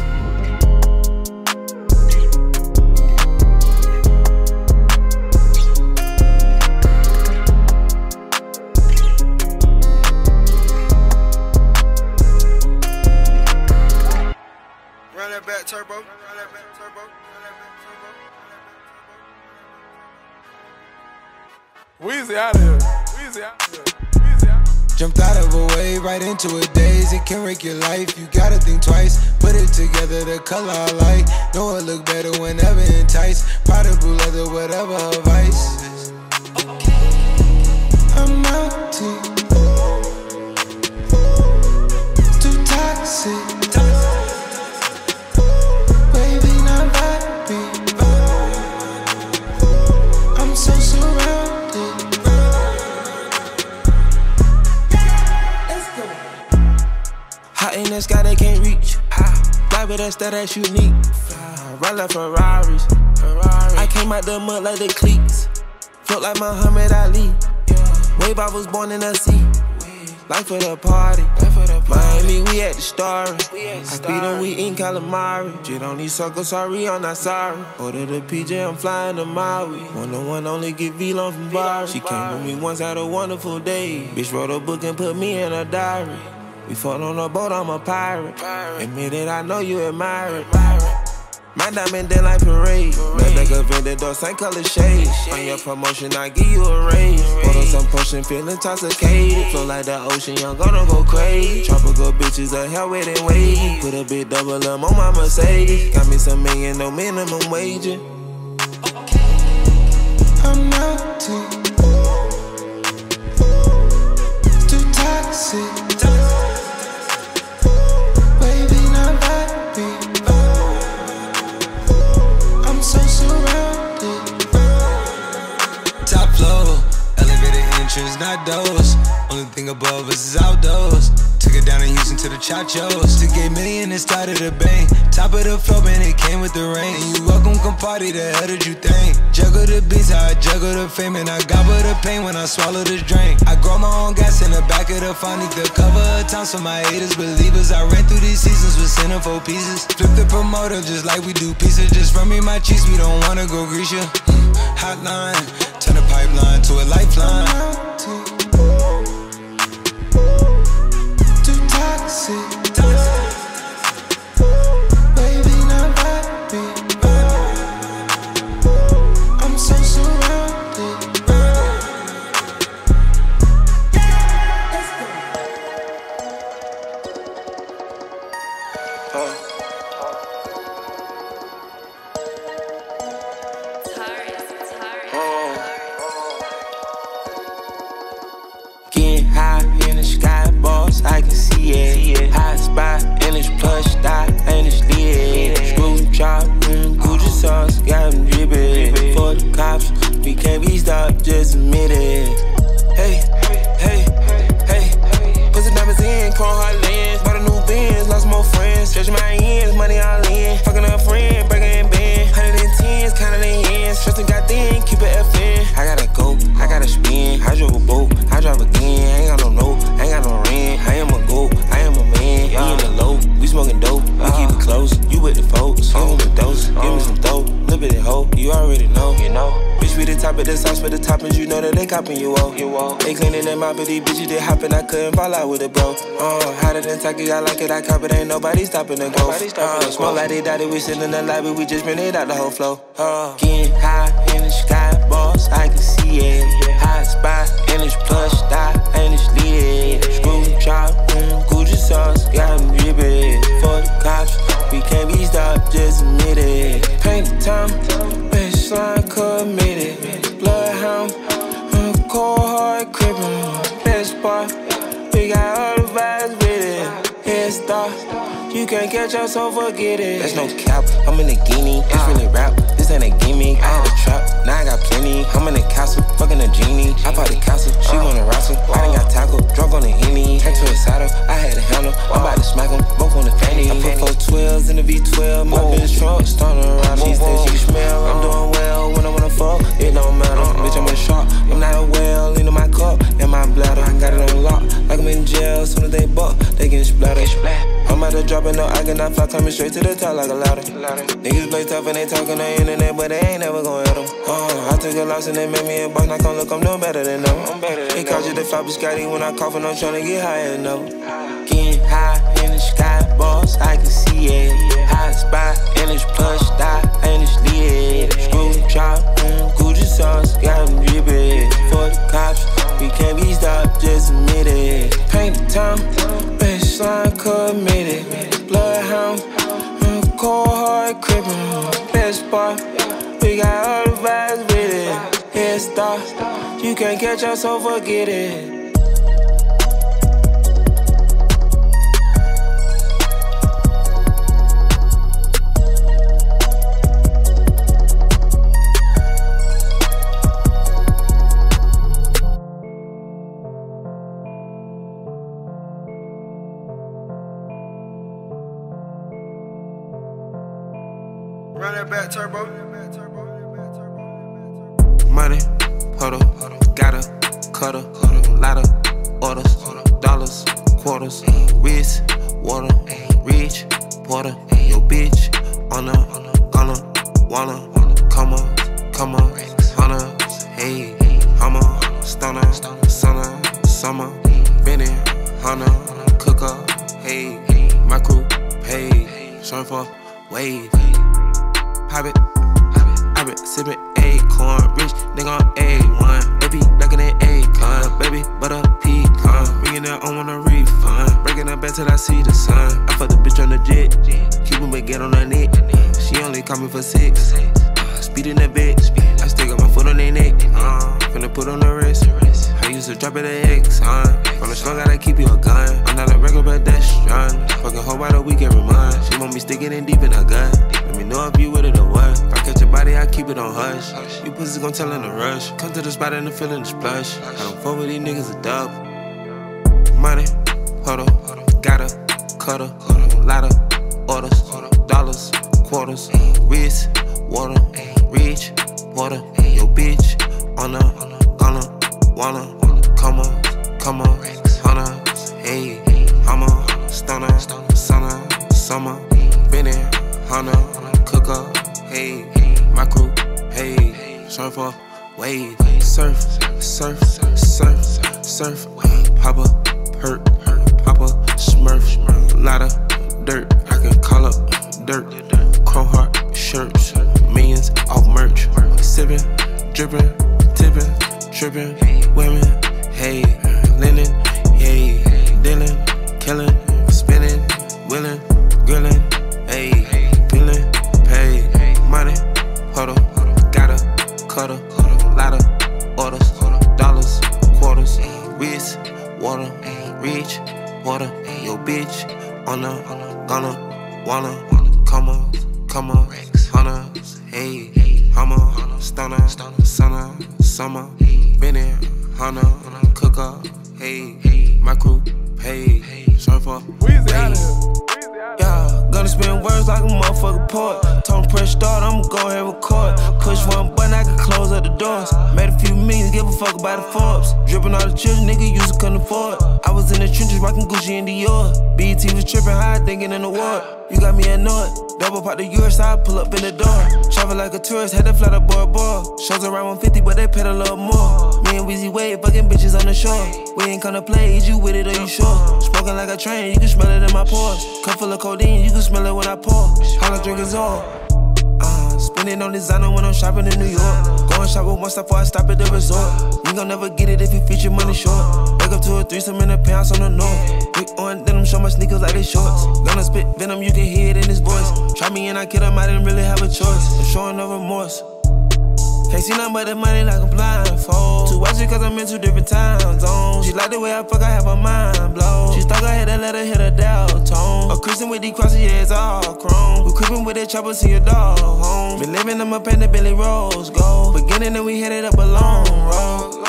Speaker 12: Weezy out of here. Weezy out of here.
Speaker 13: Jumped out of a wave right into a daze. It can wreck your life. You gotta think twice. Put it together, the color I like. Know it look better whenever enticed. Blue leather, whatever vice. I'm out to too toxic.
Speaker 3: In the sky, they can't reach. Fly with us, that ass unique. Run like Ferraris. I came out the mud like the cleats. Float like Muhammad Ali. Wave, I was born in the sea. Life for the party. Miami, we at the story. I beat them, we in calamari. Shit on these suckers, sorry, I'm not sorry. Order the PJ, I'm flying to Maui. One on one, only get V-Long from Bari. She came with me once, had a wonderful day. Bitch wrote a book and put me in a diary. We fought on a boat, I'm a pirate. Admit it, I know you admire it. My diamond then like parade. Mad like a vendor, same color shade. On your promotion, I give you a raise. Photo some potion, feeling intoxicated. Flow like the ocean, young gonna go crazy. Tropical bitches, a hell with it wavy. Put a big double M on my Mercedes. Got me some million, no minimum wage.
Speaker 13: I'm out to too toxic.
Speaker 14: Entrance, not those. Only thing above us is outdoors. Took it down in Houston to the Chachos. To get million and started a bang. Top of the floor, man, it came with the rain. And you welcome, come party, the hell did you think? Juggle the beats, I juggle the fame. And I gobble the pain when I swallow this drink. I grow my own gas in the back of the phonic. The cover of time so my haters, believers. I ran through these seasons with centerfold pieces. Flip the promoter just like we do pieces. Just run me my cheese, we don't wanna go grease ya. Hotline, turn the pipeline to a lifeline.
Speaker 13: Too toxic.
Speaker 1: Copping you all. You all. They cleaning them out, but these bitches they hopping. I couldn't fall out with it, bro. Uh, hotter than Taki, I like it, I cop it. Ain't nobody stopping the growth. Uh, smoke like they daddy, we sitting in the lobby, we just bring it out the whole flow. Uh, getting high in the sky, boss, I can see it. Hot spot, and it's plush dot, and it's lit. Screw drop, mm, Gucci sauce, got them drippin'. For the cops, we can't be stopped, just admit it. Paint the town, baseline committed. You can't catch us, so forget it. That's no cap, I'm in a guinea. It's really rap, this ain't a gimmick. I had a trap, now I got plenty. I'm in the castle, fucking a genie. I bought the castle, she uh. wanna wrestle. I done got tackle, drunk on the henny. Head to a saddle, I had to handle. I'm about to smack him, both on the fanny. I put four 12s in the V12, my bitch truck, starting around. She said she smell, I'm uh-uh. doing well when I wanna fuck. It don't matter, uh-uh. bitch, I'm a shark. I'm not a whale, into my cup, and my bladder. I got it on lock, like I'm in jail. Soon as they buck, they get splattered. I'm about to drop it, no, I cannot fly, coming straight to the top like a ladder. Niggas play tough and they talk on internet, but they ain't never gonna hit them. Uh, I took a loss and they made me a boss, now come look, I'm no better than them. I'm better than They called you the flop Scotty when I cough and I'm tryna get higher, no. Getting high in the sky, boss, I can see it. Hot spot, and it's plush dot, and it's lit. Screw drop, mm, Gucci sauce, got them drippin'. For the cops, we can't be stopped, just admit it. Paint the town, baseline committed. Bloodhound, mm, cold hard crippin'. Best we got all the vibes with it. Head start, you can't catch us, so forget it.
Speaker 14: That turbo.
Speaker 1: Money, huddle, gotta, cutter, lot of orders, dollars, quarters, wrist, water, rich, porter, your bitch, on a, gonna, wanna, come on, come on, hunter, hey, hummer, stunner, summer, summer, Benny, hunter, cooker, hey, my crew, hey, surfer, wave, to the feeling. I don't fuck with these niggas a dub. Fuck about the Forbes. Dripping all the children, nigga used to couldn't. I was in the trenches rocking Gucci and Dior. BET was tripping high, thinking in the war. You got me annoyed. Double pop the yours, I pull up in the door. Travel like a tourist, had to fly the boy boy. Shows around 150, but they paid a little more. Me and Weezy Wade, fucking bitches on the shore. We ain't gonna play, is you with it or you sure? Smoking like a train, you can smell it in my pores. Cup full of codeine, you can smell it when I pour. All I drink is all. Spending on designer when I'm shopping in New York. Going shopping once before I stop at the resort. You gon' never get it if you feature money short. Wake up to a threesome in the pants on the north. Big on denim, show my sneakers like they shorts. Gonna spit venom, you can hear it in his voice. Try me and I kill him, I didn't really have a choice. I'm showing no remorse. Can't see nothing but the money like I'm blindfold. Too watch it cause I'm in two different time zones. She like the way I fuck, I have her mind blown. She stuck her head and let her hit a dial tone. A Christian with these crosses, yeah, it's all chrome. We creeping with that chopper, see your dog home. Been living in the Billy Rose gold. Beginning and we headed up a long road.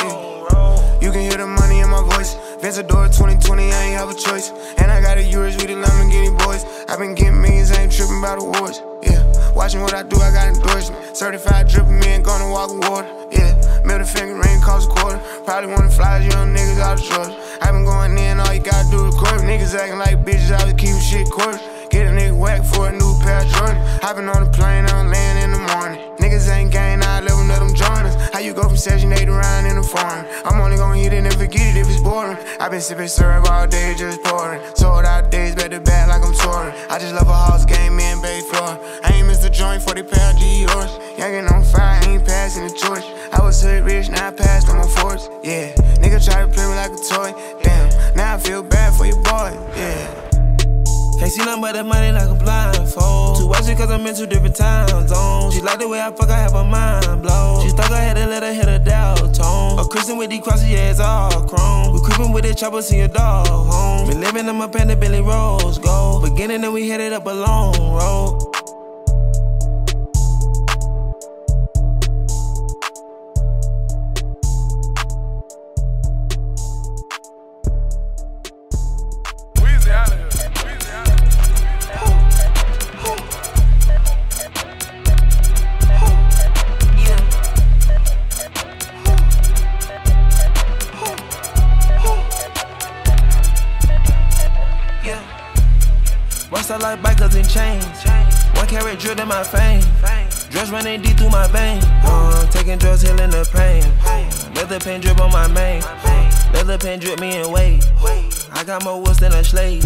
Speaker 3: You can hear the money in my voice. Vencedor 2020, I ain't have a choice. And I got a Urus with the Lamborghini boys. i been getting millions, I ain't tripping about awards. Yeah, watching what I do, I got endorsement. Certified dripping me and gonna walk with water. Yeah, middle finger ring cost a quarter. Probably wanna fly young niggas out of Georgia. i been going in, all you gotta do is court. Niggas acting like bitches, I was keeping shit quarter. Get a nigga whack for a new pair of Jordan. Hopping on the plane, I'm laying in the morning. Niggas ain't gang, I live let them join us. How you go from Section 8 to around in the foreign? I'm only gonna hit it and forget it if it's boring. i been sipping syrup all day, just pouring. Sold out days, back to back like I'm touring. I just love a house game, me and Bay floor. I ain't missed a joint for the pair of yours. Youngin' on fire, ain't passing the torch. I was hood rich, now I passed on my force. Yeah, nigga try to play me like a toy. Damn, now I feel bad for your boy. Yeah.
Speaker 1: Can't see nothing but the money like I'm blindfold. Too it cause I'm in two different time zones. She like the way I fuck, I have her mind blown. She stuck her head and let her hit a dial tone. A Christian with these crosses, yeah, it's all chrome. We creeping with the chopper, see your dog home. Been living in my panda Billy Rose gold. Beginning and we headed up a long road. Leather paint drip on my main. Leather paint drip me in weight. I got more woods than a slave.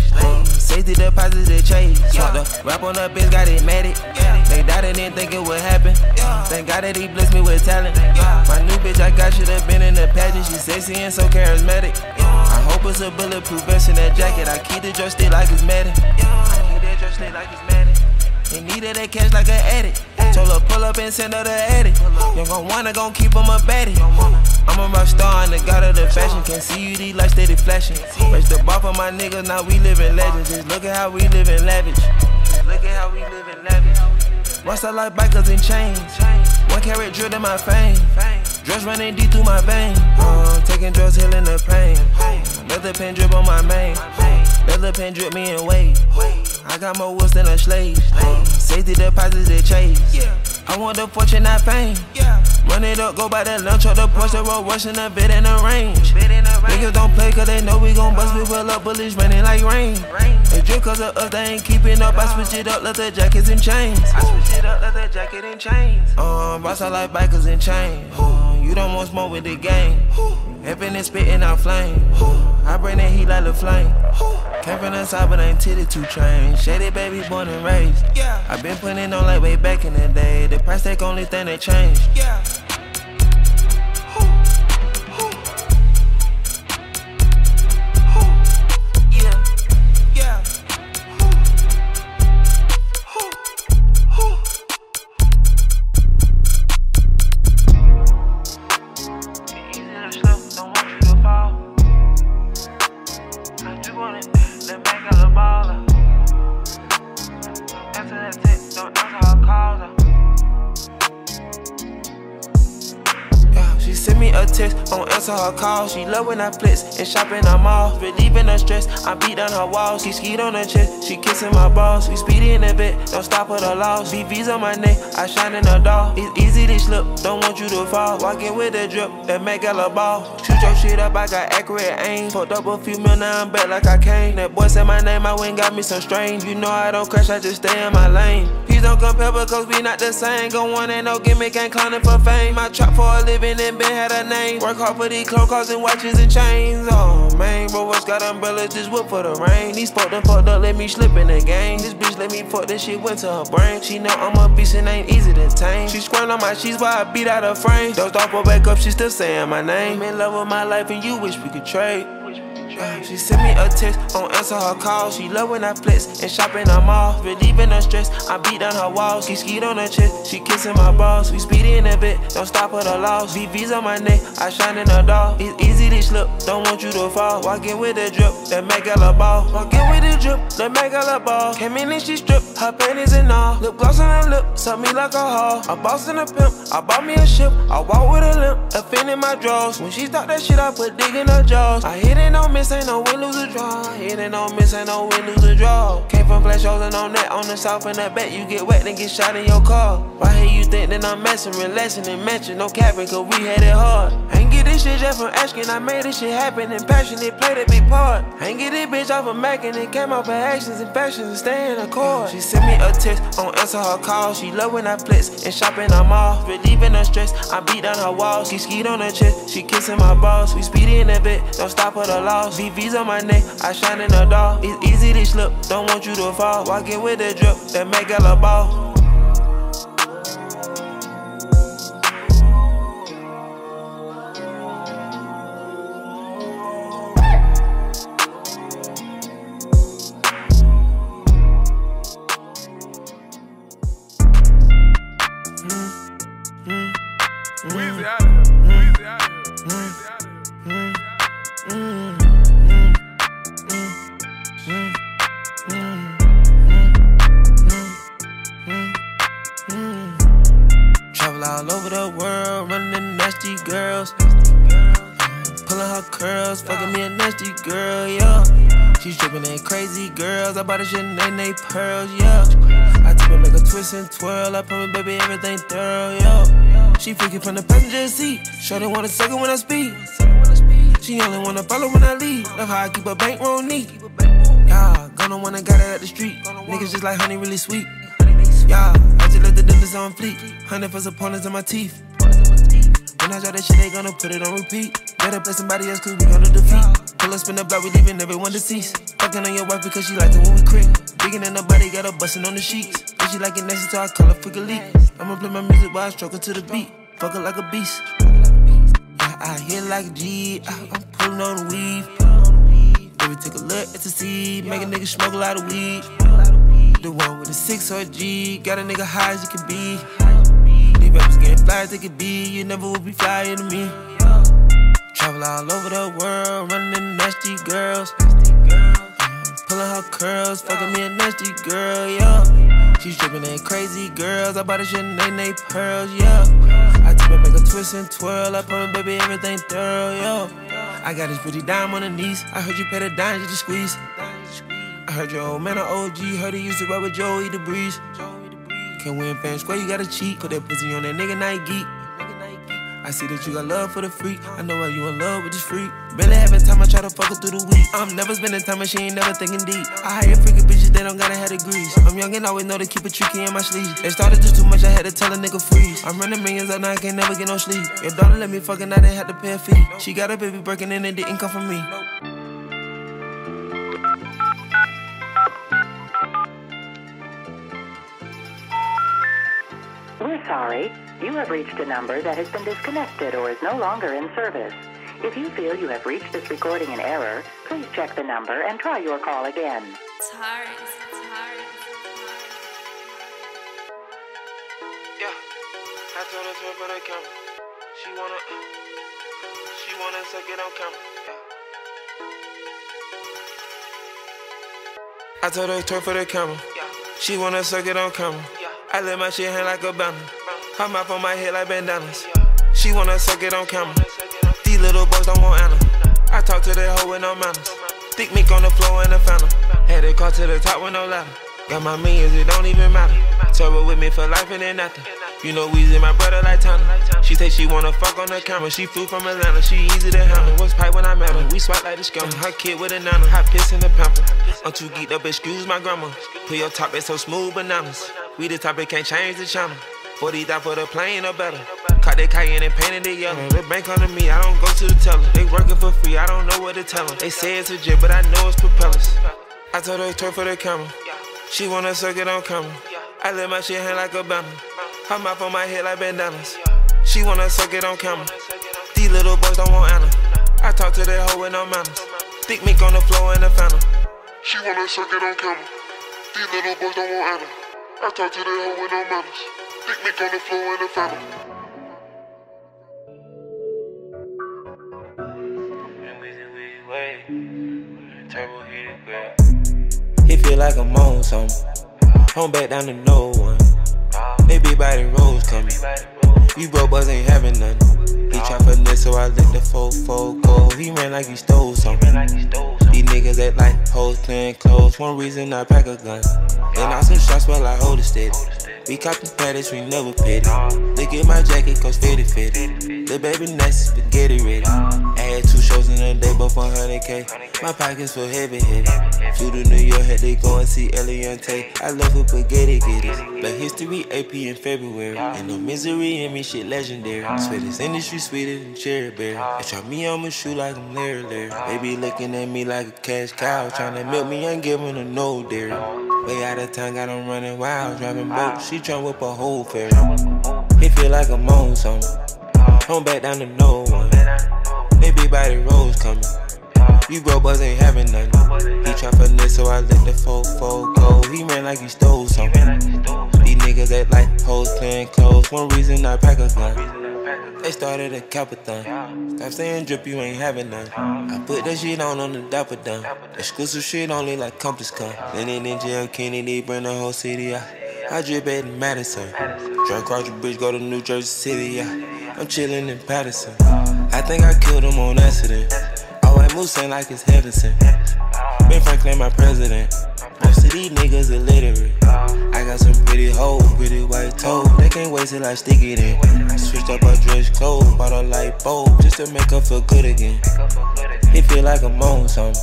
Speaker 1: Safety deposits they chase. Swap the rap on the bitch, got it matic. They died and think it would happen. Thank God that he blessed me with talent. My new bitch, I got should've been in the pageant. She sexy and so charismatic. I hope it's a bulletproof vest in that jacket. I keep the still like it's medic just stay like it's manic. He needed that cash like an addict. Told her pull up and send her the edit. You gon' wanna gon' keep him a baddie. I'm a rock star and the god of the fashion. Can't see you these lights steady flashing. Raise the bar for my niggas, now we living legends. Just look at how we living lavish. Look at how we living lavish. Rust like bikers in chains. One carrot drilled in my fame. Drugs running deep through my veins. Uh, taking drugs, healing the pain. Leather pen drip on my main. Leather pen drip me in weight. I got more woods than a slave. Uh, safety deposits they chase. I want the fortune, not fame. Run it up, go by that lunch or the Porsche road, rushing a bit in the range. Niggas don't play cause they know we gon' bust. We pull up bullets raining like rain. They drip cause of us, they ain't keeping up. I switch it up, leather jackets and chains. I switch it up, leather jacket and chains. Um, boss, I like bikers and chains. Um, you don't want smoke with the gang. Heaven is spitting out flame. I bring that heat like the flame. Came from the side, but ain't titty two train. Shady baby, born and raised. Yeah. I been putting on like way back in the day. The price tag only thing that changed. Flex and shopping in her mall. Relieving her stress, I beat down her walls. She skied on her chest, she kissing my balls. We speedy in the bed, don't stop at the loss. VV's on my neck, I shine in the dark. It's easy to slip, don't want you to fall. Walking with a drip, that make a ball. Shoot your shit up, I got accurate aim. Fucked up a few mil, now I'm back like I came. That boy said my name, I went got me some strange. You know I don't crash, I just stay in my lane. Please don't compare because we not the same. Go on, ain't no gimmick, ain't clowning for fame. I trap for a living and been had a name. Work hard for these clothes, cars and watches and chains. Oh man, bro, what's got umbrellas? Just whip for the rain. These fucked up, fucked up, let me slip in the game. This bitch let me fuck this shit went to her brain. She know I'm a beast and ain't easy to tame. She squirm on my sheets while I beat out her frame. Dozed off or back up, she still saying my name. In love with my life and you wish we could trade. She sent me a text, don't answer her call. She love when I flex and shop in her mall. Relieving her stress, I beat down her walls. She skied on her chest, she kissing my balls. We speedy in a bit, don't stop at the loss. VV's on my neck, I shine in the dark. It's easy to slip, don't want you to fall. Walking with the drip, that make a ball. Walking with the drip, that make a ball. Came in and she stripped, her panties and all. Lip gloss on her lip, suck me like a hall. A boss and a pimp, I bought me a ship. I walk with a limp, a my drawers. When she start that shit, I put dig in her jaws. I hit it, no miss, ain't no win, lose a draw. It, no miss, ain't no win, lose draw. Came from flash shows and on that, on the south and that bet you get wet and get shot in your car. Why here you think that I'm messing, relaxing and mention no capping, cause we had it hard. Ain't get this shit just from asking, I made this shit happen and passionate, played a big part. Ain't get this bitch off of Mac and it came off her actions and passions and stay in the court. She sent me a text, don't answer her call. She love when I flex and shop in her mall. Relieving her stress, I beat down her walls. She skied on her chest, she kissing my balls. We speedy in the bed, don't stop at the loss. VV's on my neck, I shine in the dark. It's easy to slip, don't want you to fall. Walking with the drip, that make a ball. Name pearls, yeah. I tip it, make a twist and twirl. I promise, baby, everything thorough, yeah. She freaking from the passenger seat. Sure they want a second when I speak. She only wanna follow when I leave. Love how I keep a bankroll neat. Yeah, gonna wanna got it at the street. Niggas just like honey, really sweet. Yeah, I just let the diamonds on fleek. Hundred for opponents in my teeth. When I drop that shit, they gonna put it on repeat. Better play somebody else, cause we gonna defeat. Pull up, spin the block, we leaving everyone deceased. Fucking on your wife because she like it when we creep. Digging in the body, got her busting on the sheets. And she like it nasty, so I call her freak leak. I'ma play my music while I stroke her to the beat. Fuck her like a beast. I hit like a G. I, I'm pulling on the weave. Baby, take a look at the seed. Make a nigga smoke a lot of weed. The one with the six or G. Got a nigga high as you can be. These rappers getting fly as they could be. You never would be flyer to me. Travel all over the world, running nasty girls. Pulling her curls, fucking me a nasty girl, yeah. She's dripping in crazy girls. I bought a shit name they pearls, yeah. I tip it, make a twist and twirl. I promise, baby, everything thorough, yeah. I got this pretty dime on her knees. I heard you pay the dime just to squeeze. I heard your old man a OG. Heard he used to rub with Joey the breeze. Can't win fan square, you gotta cheat. Put that pussy on that nigga night geek. I see that you got love for the freak. I know why you in love with this freak. Barely having time, I try to fuck her through the week. I'm never spending time and she ain't never thinking deep. I hire freaky bitches, they don't gotta have degrees. I'm young and always know to keep it tricky in my sleeve. They started just too much, I had to tell a nigga freeze. I'm running millions up now, I can't never get no sleep. Your daughter let me fucking now they had to pay a fee. She got a baby breaking in and didn't come from me.
Speaker 15: Sorry. You have reached a number that has been disconnected or is no longer in service. If you feel you have reached this recording in error, please check the number and try your call again.
Speaker 2: Taurus, Taurus.
Speaker 1: Yeah, I told her to for the camera. She wanna, she wanna suck it on camera. Yeah. I told her to for the camera. Yeah. She wanna suck it on camera. Yeah. I let my shit hang like a banner. Her mouth on my head like bandanas. She wanna suck it on camera. These little boys don't want Anna. I talk to that hoe with no manners. Thick mink on the floor in the phantom. Had it caught to the top with no ladder. Got my millions, it don't even matter. Turbo with me for life and then nothing. You know Weezy, my brother like Tana. She say she wanna fuck on the camera. She flew from Atlanta, she easy to handle. Was pipe when I met her. We swipe like the scammer. Her kid with a nana. Hot piss in the pamper. I'm too geeked up, excuse my grandma. Put your top, it's so smooth bananas. We the topic, can't change the channel. 40 down for the plane or better. Caught that cayenne and painted it yellow. The bank under me, I don't go to the teller. They working for free, I don't know what to tell them. They say it's a jet, but I know it's propellers. I told her turn for the camera. She wanna suck it on camera. I let my shit hang like a banner. Her mouth on my head like bandanas. She wanna suck it on camera. These little boys don't want Anna. I talk to that hoe with no manners. Thick mink on the floor in the phantom.
Speaker 16: She wanna suck it on camera. These little boys don't want Anna. I talk to that hoe with no manners. Mink on the floor in the phantom.
Speaker 1: It feel like I'm on something. Home back down to no one. They be by the roads coming. You boys ain't having none. He try finesse, so I let the fofo go. He ran like he stole something. These niggas act like hoes playing clothes. One reason I pack a gun. Then I some shots while I hold it steady. We cop the patties, we never petty. Look at my jacket, cause fitted fitted. The baby nice, spaghetti ready. I had two shows in a day, both 100k. My pockets were heavy heavy. Flew to New York, had to go and see Eliante. I love her spaghetti get it. Black history, AP in February. And no misery in me, shit legendary. This industry sweeter than cherry berry. They try me on my shoe like I'm Larry Larry. Baby looking at me like a cash cow. Tryna milk me, ain't giving her no dairy. Way out of town, got them running wild, driving boats. She tryna whip a whole ferry. It feel like I'm on something. Home back down to no one. They be by the roads coming. You boys ain't having nothing. He try finesse, so I let the fofo go. He ran like he stole something. These niggas act like hoes playing clothes. One reason I pack a gun. They started a capathon. Stop saying drip, you ain't having none. I put that shit on on the dapper done. Exclusive shit only like Compass come. Then in jail, Kennedy bring the whole city out. I drip at Madison. Drive across the bridge, go to New Jersey City, yeah. I'm chillin' in Paterson. I think I killed him on accident. Oh, I move like it's heaven sent. Ben Franklin, my president. Most of these niggas illiterate. I got some pretty hoes, pretty white toes. They can't waste it like stick it in. Switched up her dress code, bought a light bulb just to make her feel good again. It feel like I'm on something.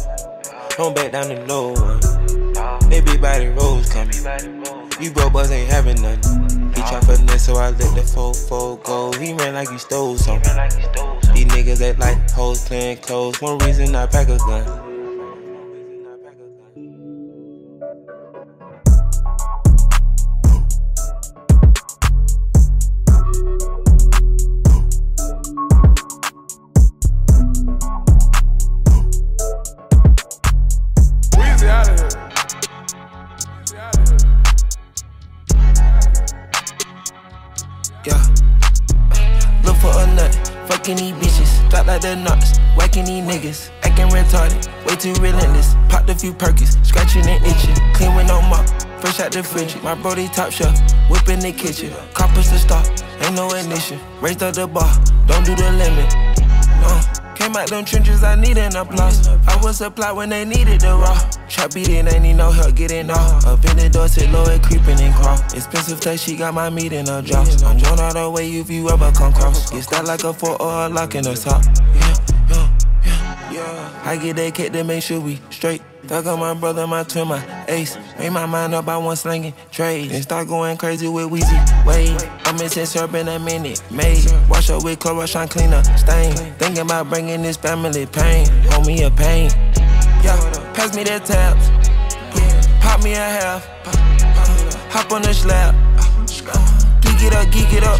Speaker 1: Home back down the no one. They by the roads coming. You broke boys ain't having none. He try finesse, so I let the fofo go. He ran like he stole something. These niggas act like hoes playing clothes. One reason I pack a gun.
Speaker 13: Yeah. Look for a nut, fucking these bitches. Drop like the nuts, whacking these niggas. Acting retarded, way too relentless. Popped a few perkins, scratching and itching. Clean with no mop, fresh out the fridge. My brody top shelf, whip in the kitchen. Coppers to stop, ain't no ignition. Raised up the bar, don't do the limit. No. Came out them trenches, I need an applause. I was supplied when they needed the raw. Trap beating, ain't need no help getting off. Up in the door, sit low and creeping and crawl. Expensive taste, she got my meat in her jaws. I'm drawn all the way if you ever come cross. Get stuck like a four or a lock in the top. Yeah, yeah, yeah, yeah. I get that cake to make sure we straight. Thug on my brother, my twin, my ace. Made my mind up, I want slinging trades. And start going crazy with Weezy. Wait, I'm missing syrup in a minute. Made, wash up with Clorox, trying clean up stain. Thinking about bringing this family pain. Hold me a pain. Yeah, pass me that tabs. Pop me a half. Hop on the slab. Geek it up, geek it up.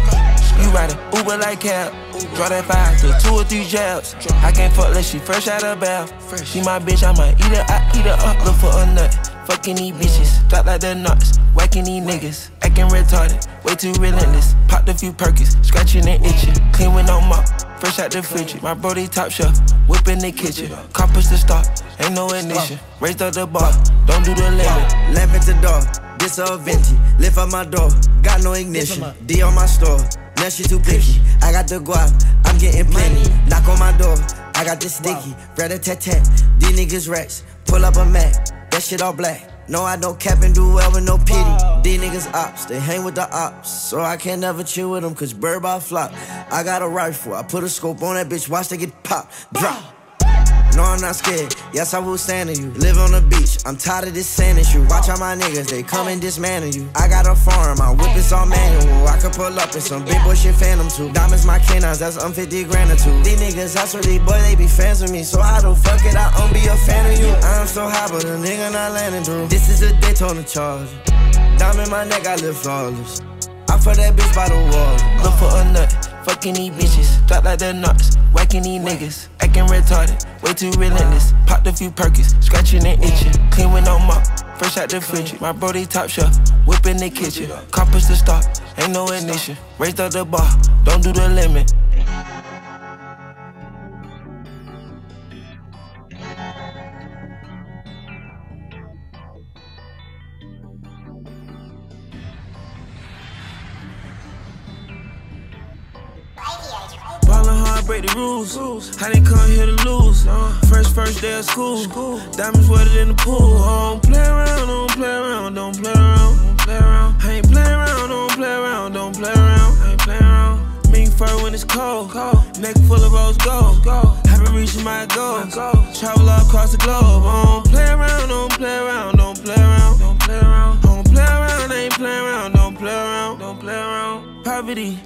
Speaker 13: You riding Uber like cab. Draw that five to two or three jabs. I can't fuck unless she fresh out of bath. She my bitch, I might eat her, I eat her up. Look for a nut. Fucking these bitches, drop like the nuts. Whacking these niggas, acting retarded, way too relentless. Popped a few perkins, scratching and itching. Clean with no mop, fresh out the fridge. My brody top shelf, whip in the kitchen. Coppers to stop, ain't no ignition. Raised up the bar, don't do the.
Speaker 17: Left at the door, this a venti. Lift up my door, got no ignition. D on my store, now she too picky. I got the guap, I'm getting plenty. Knock on my door, I got this sticky. Rat a tat tat. These niggas rats. Pull up a Mac. That shit all black. No, I don't cap and do well with no pity. These niggas ops, they hang with the ops. So I can't never chill with them, cause bird by flop. I got a rifle, I put a scope on that bitch, watch they get popped. Drop. No, I'm not scared. Yes, I will stand on you. Live on the beach. I'm tired of this sand issue. Watch out my niggas, they come and dismantle you. I got a farm, my whip is all manual. I can pull up in some big boy shit phantom too. Diamonds my canines, that's 50 grand or two. These niggas, that's what they boy, they be fans of me. So how the fuck it, I um be a fan of you. I'm so high, but a nigga not landing through. This is a Daytona charge. Diamond my neck, I live flawless. I fuck that bitch by the wall.
Speaker 1: Look for a nut, fucking these bitches. Drop like the nuts, whacking these niggas. Acting retarded, way too relentless. Popped a few perkins, scratching and itching. Clean with no mop, fresh out the fridge. My brody top shelf, whip in the kitchen. Compass to stop, ain't no ignition. Raised up the bar, don't do the limit. Break. I didn't come here to lose. Fresh first day of school. Diamonds wetter than the pool. I don't play around, don't play around, don't play around, don't play around. I ain't play around, don't play around, don't play around, I ain't play around. Mink fur when it's cold. Neck full of rose gold. Haven't reached my goals. Travel all across the globe. I don't play around, don't play around, don't play around, don't play around. I don't play around, I ain't play around, don't play around, don't play around. Poverty.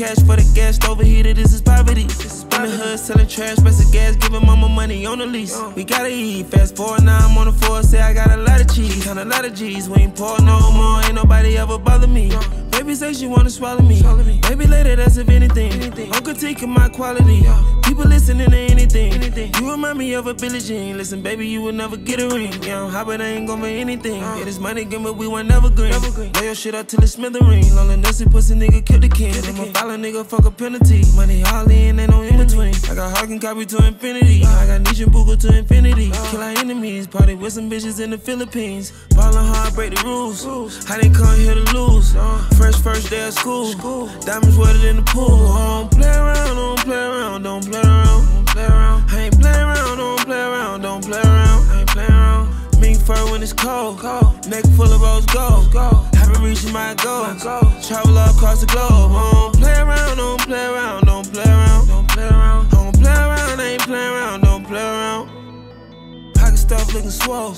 Speaker 1: Cash for the gas, overheated, this is poverty. In the hood, selling trash, of gas, giving mama money on the lease. We gotta eat, fast forward, now I'm on the floor, say I got a lot of cheese, count a lot of G's. We ain't poor no more, ain't nobody ever bother me. Baby say she wanna swallow me. Baby later, that's if anything. I'm critiquing my quality. People listening to anything. anything. You remind me of a Billie Jean. Listen, baby, you will never get a ring. Yeah, I'm hot, but I ain't gonna make anything. Yeah, this money game, but we were never green. Lay your shit up till it's smithereen. Lonely nussy pussy nigga, kill the king. I'm a nigga, fuck a penalty. Money all in, ain't no in between. I got Hawking copy to infinity. I got and Buga to infinity. Kill our enemies. Party with some bitches in the Philippines. Ballin' hard, break the rules. I didn't come here to lose. First day of school. Diamonds wetter than the pool. I don't play around, don't play around, don't play around, don't play around. I ain't play around, don't play around, don't play around, I ain't play around. Mink fur when it's cold. Neck full of rose gold. Haven't reached my goals. Travel all across the globe. I don't play around, don't play around, don't play around, don't play around. Don't play around, I ain't play around, don't stuff looking swole.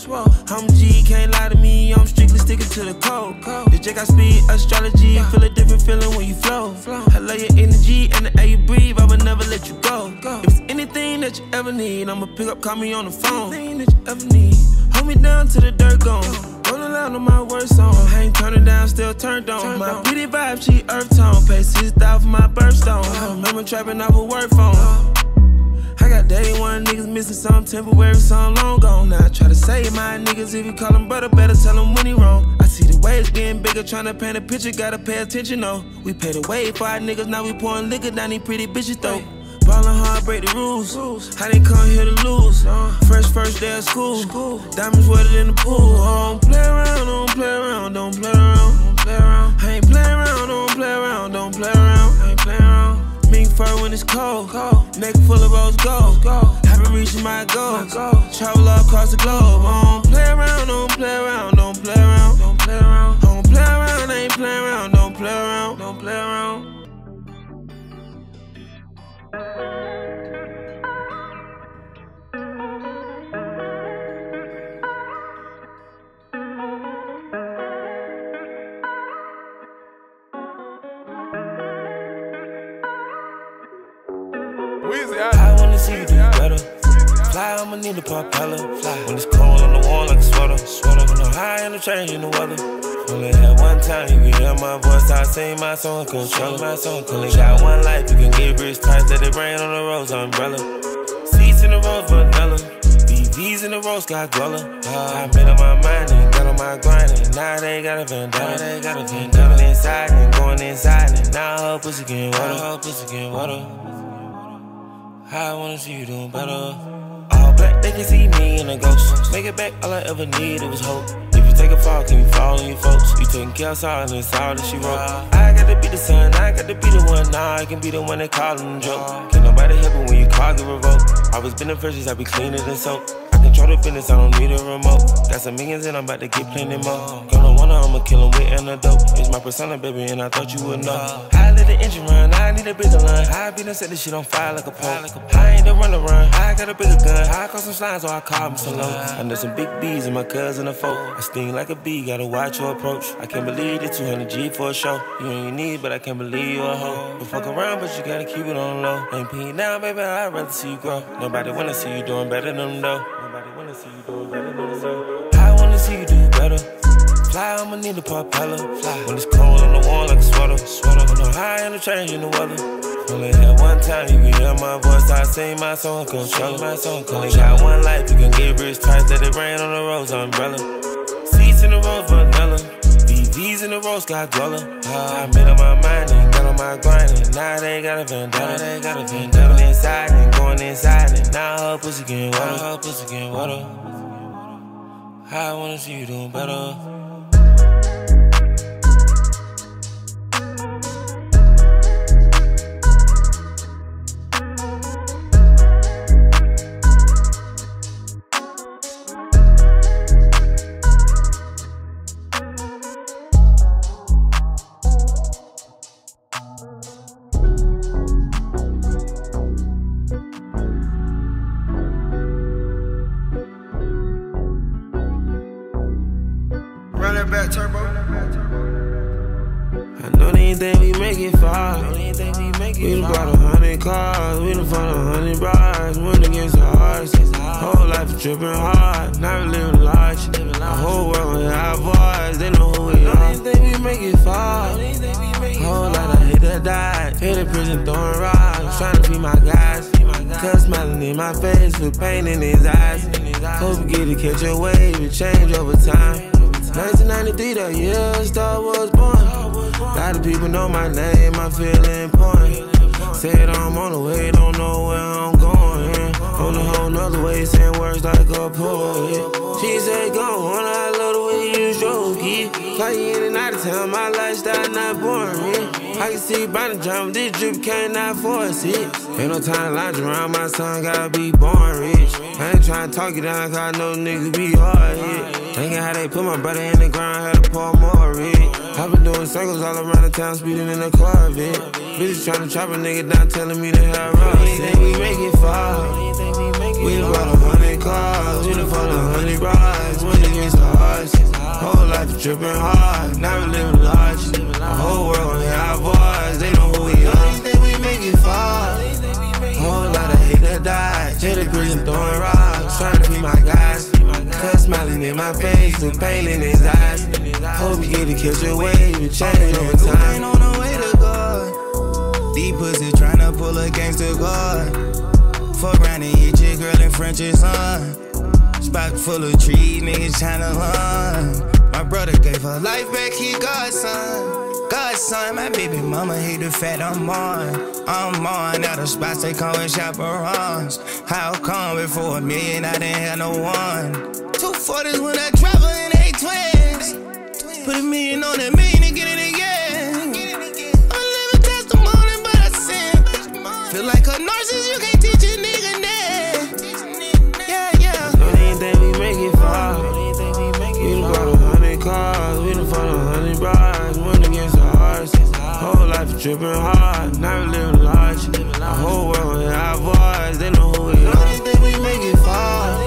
Speaker 1: I'm G, can't lie to me. I'm strictly sticking to the code. The Jack got speed astrology. Feel a different feeling when you flow. I love your energy and the air you breathe. I would never let you go. If it's anything that you ever need, I'ma pick up, call me on the phone. Anything that you ever need. Hold me down to the dirt gone. Rolling out on my worst song. I ain't turning down, still turned on. my pretty vibe, she earth tone. Pay six thousand for my birthstone. I remember trapping off a work phone. Got day one niggas missing some temporary, some long gone. Now I try to save my niggas. If you call him brother, better tell him when he wrong. I see the waves getting bigger, trying to paint a picture. Gotta pay attention, though. We pay the way for our niggas, now we pouring liquor down these pretty bitches, though. Ballin' hard, break the rules. I didn't come here to lose. Fresh first day of school. Diamonds wetter than the pool. I don't play around, don't play around, don't play around, don't play around. I ain't play around, don't play around, don't play fur when it's cold. Neck full of rose gold. Haven't reaching my goals. Travel all across the globe. I don't play around, don't play around, don't play around, I wanna see you do better. Fly, I'ma need a propeller. Fly when it's cold on the wall like a sweater. Sweater when I'm high the train in the weather. Only had one time you can hear my voice. I sing my song, control my song. Only got one life, you can get rich. Times that it rain on the rose umbrella. Seats in the rose vanilla. VVs in the rose got Guella. I made up my mind and got on my grind and now they got a vendetta. They got a vendetta. Coming inside and going inside and now her pussy getting wetter. Her pussy getting wetter. I wanna see you doing better. All black, they can see me in a ghost. Make it back, all I ever needed was hope. If you take a fall, can you fall on your folks? You taking care of and it's all that she wrote. I got to be the son, I got to be the one. Nah, I can be the one that call him joke. Can't nobody help me when you call get revoked. Always been the first, I be cleaner than soap. Control the business, I don't need a remote. Got some millions and I'm about to get plenty more. Gonna wanna, I'ma kill him with antidote. It's my persona, baby, and I thought you would know. I let the engine run, I need a bigger line. I be done set this shit on fire like a pole. I ain't the run around, I got a bigger gun. I call some slides, or I call me some. I know some big bees and my cousin a folk. I sting like a bee, gotta watch your approach. I can't believe it's 200 G for a show. You ain't your need, but I can't believe you a hoe. But fuck around, but you gotta keep it on low. Ain't peeing down, baby, I'd rather see you grow. Nobody wanna see you doing better than them, though. I wanna see you do better. Fly, I'ma need a propeller. Fly. When it's cold on the wall like a sweater. Sweater. On the high and the change in the weather. Only had one time you can hear my voice. I sing my song, control my song. Only got one life, you can get rich twice. Let it rain on the rose umbrella. Seats in the rose vanilla. VVs in the rose got dweller. Ah, I made up my mind on my grind. And now they got a vendetta. They got a vendetta. Inside and going inside. And now her pussy getting wetter. Her pussy getting wetter. I wanna see you doing better. Pain in his eyes. Hope get to catch a wave, it change over time. 1993, the year Star was born. A lot of people know my name, I feel important. Said I'm on the way, don't know where I'm going. On a whole nother way, saying words like a poet. She said, go on, it. Fly you in and out of town, my lifestyle not boring. I can see by the drum, this drip cannot force it. Ain't no time to lounge around, my son gotta be born rich. I ain't tryna talk you down, cause I know niggas be hard hit. Thinking how they put my brother in the ground, had to pour more it. i been doing circles all around the town, speeding in a Corvette. Bitches tryna trap a nigga down, telling me to have rough. Say we make it far. We bought a hundred cars, we done fought a hundred brides, went against the odds. Whole life tripping hard, never living large. The whole world hear our voice, they know who we are. They think we make it far. Whole lot of hate that died, Jada prison throwing rocks, trying to free my guys. Cuz smiling in my face with pain in his eyes. Hope you get to catch a wave and change over time.
Speaker 3: Ain't on the way to God. These pussy tryna pull a gangster guard. Fuck around and hit your girl in French and son. Spot full of trees, niggas tryna run. My brother gave her life back, he godson. Godson, my baby mama hate the fat I'm on. I'm on, now the spots they come with chaperones. How come before a million I didn't have no one? Two forties when I drop her in eight twins. Put a million on that million and get it again. I live a testimony, but I sin. Feel like a narcissist, you can't
Speaker 1: Whole hard, never living large. The whole world hear our voice, they know who we are. They think we make it far.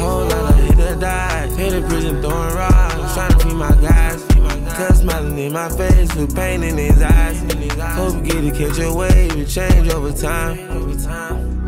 Speaker 1: Whole lot of hate that died, hit the prison throwing rocks, trying to free my guys. Cuz smiling in my face with pain in his eyes. Hope you get to catch a wave and change over time. Over time.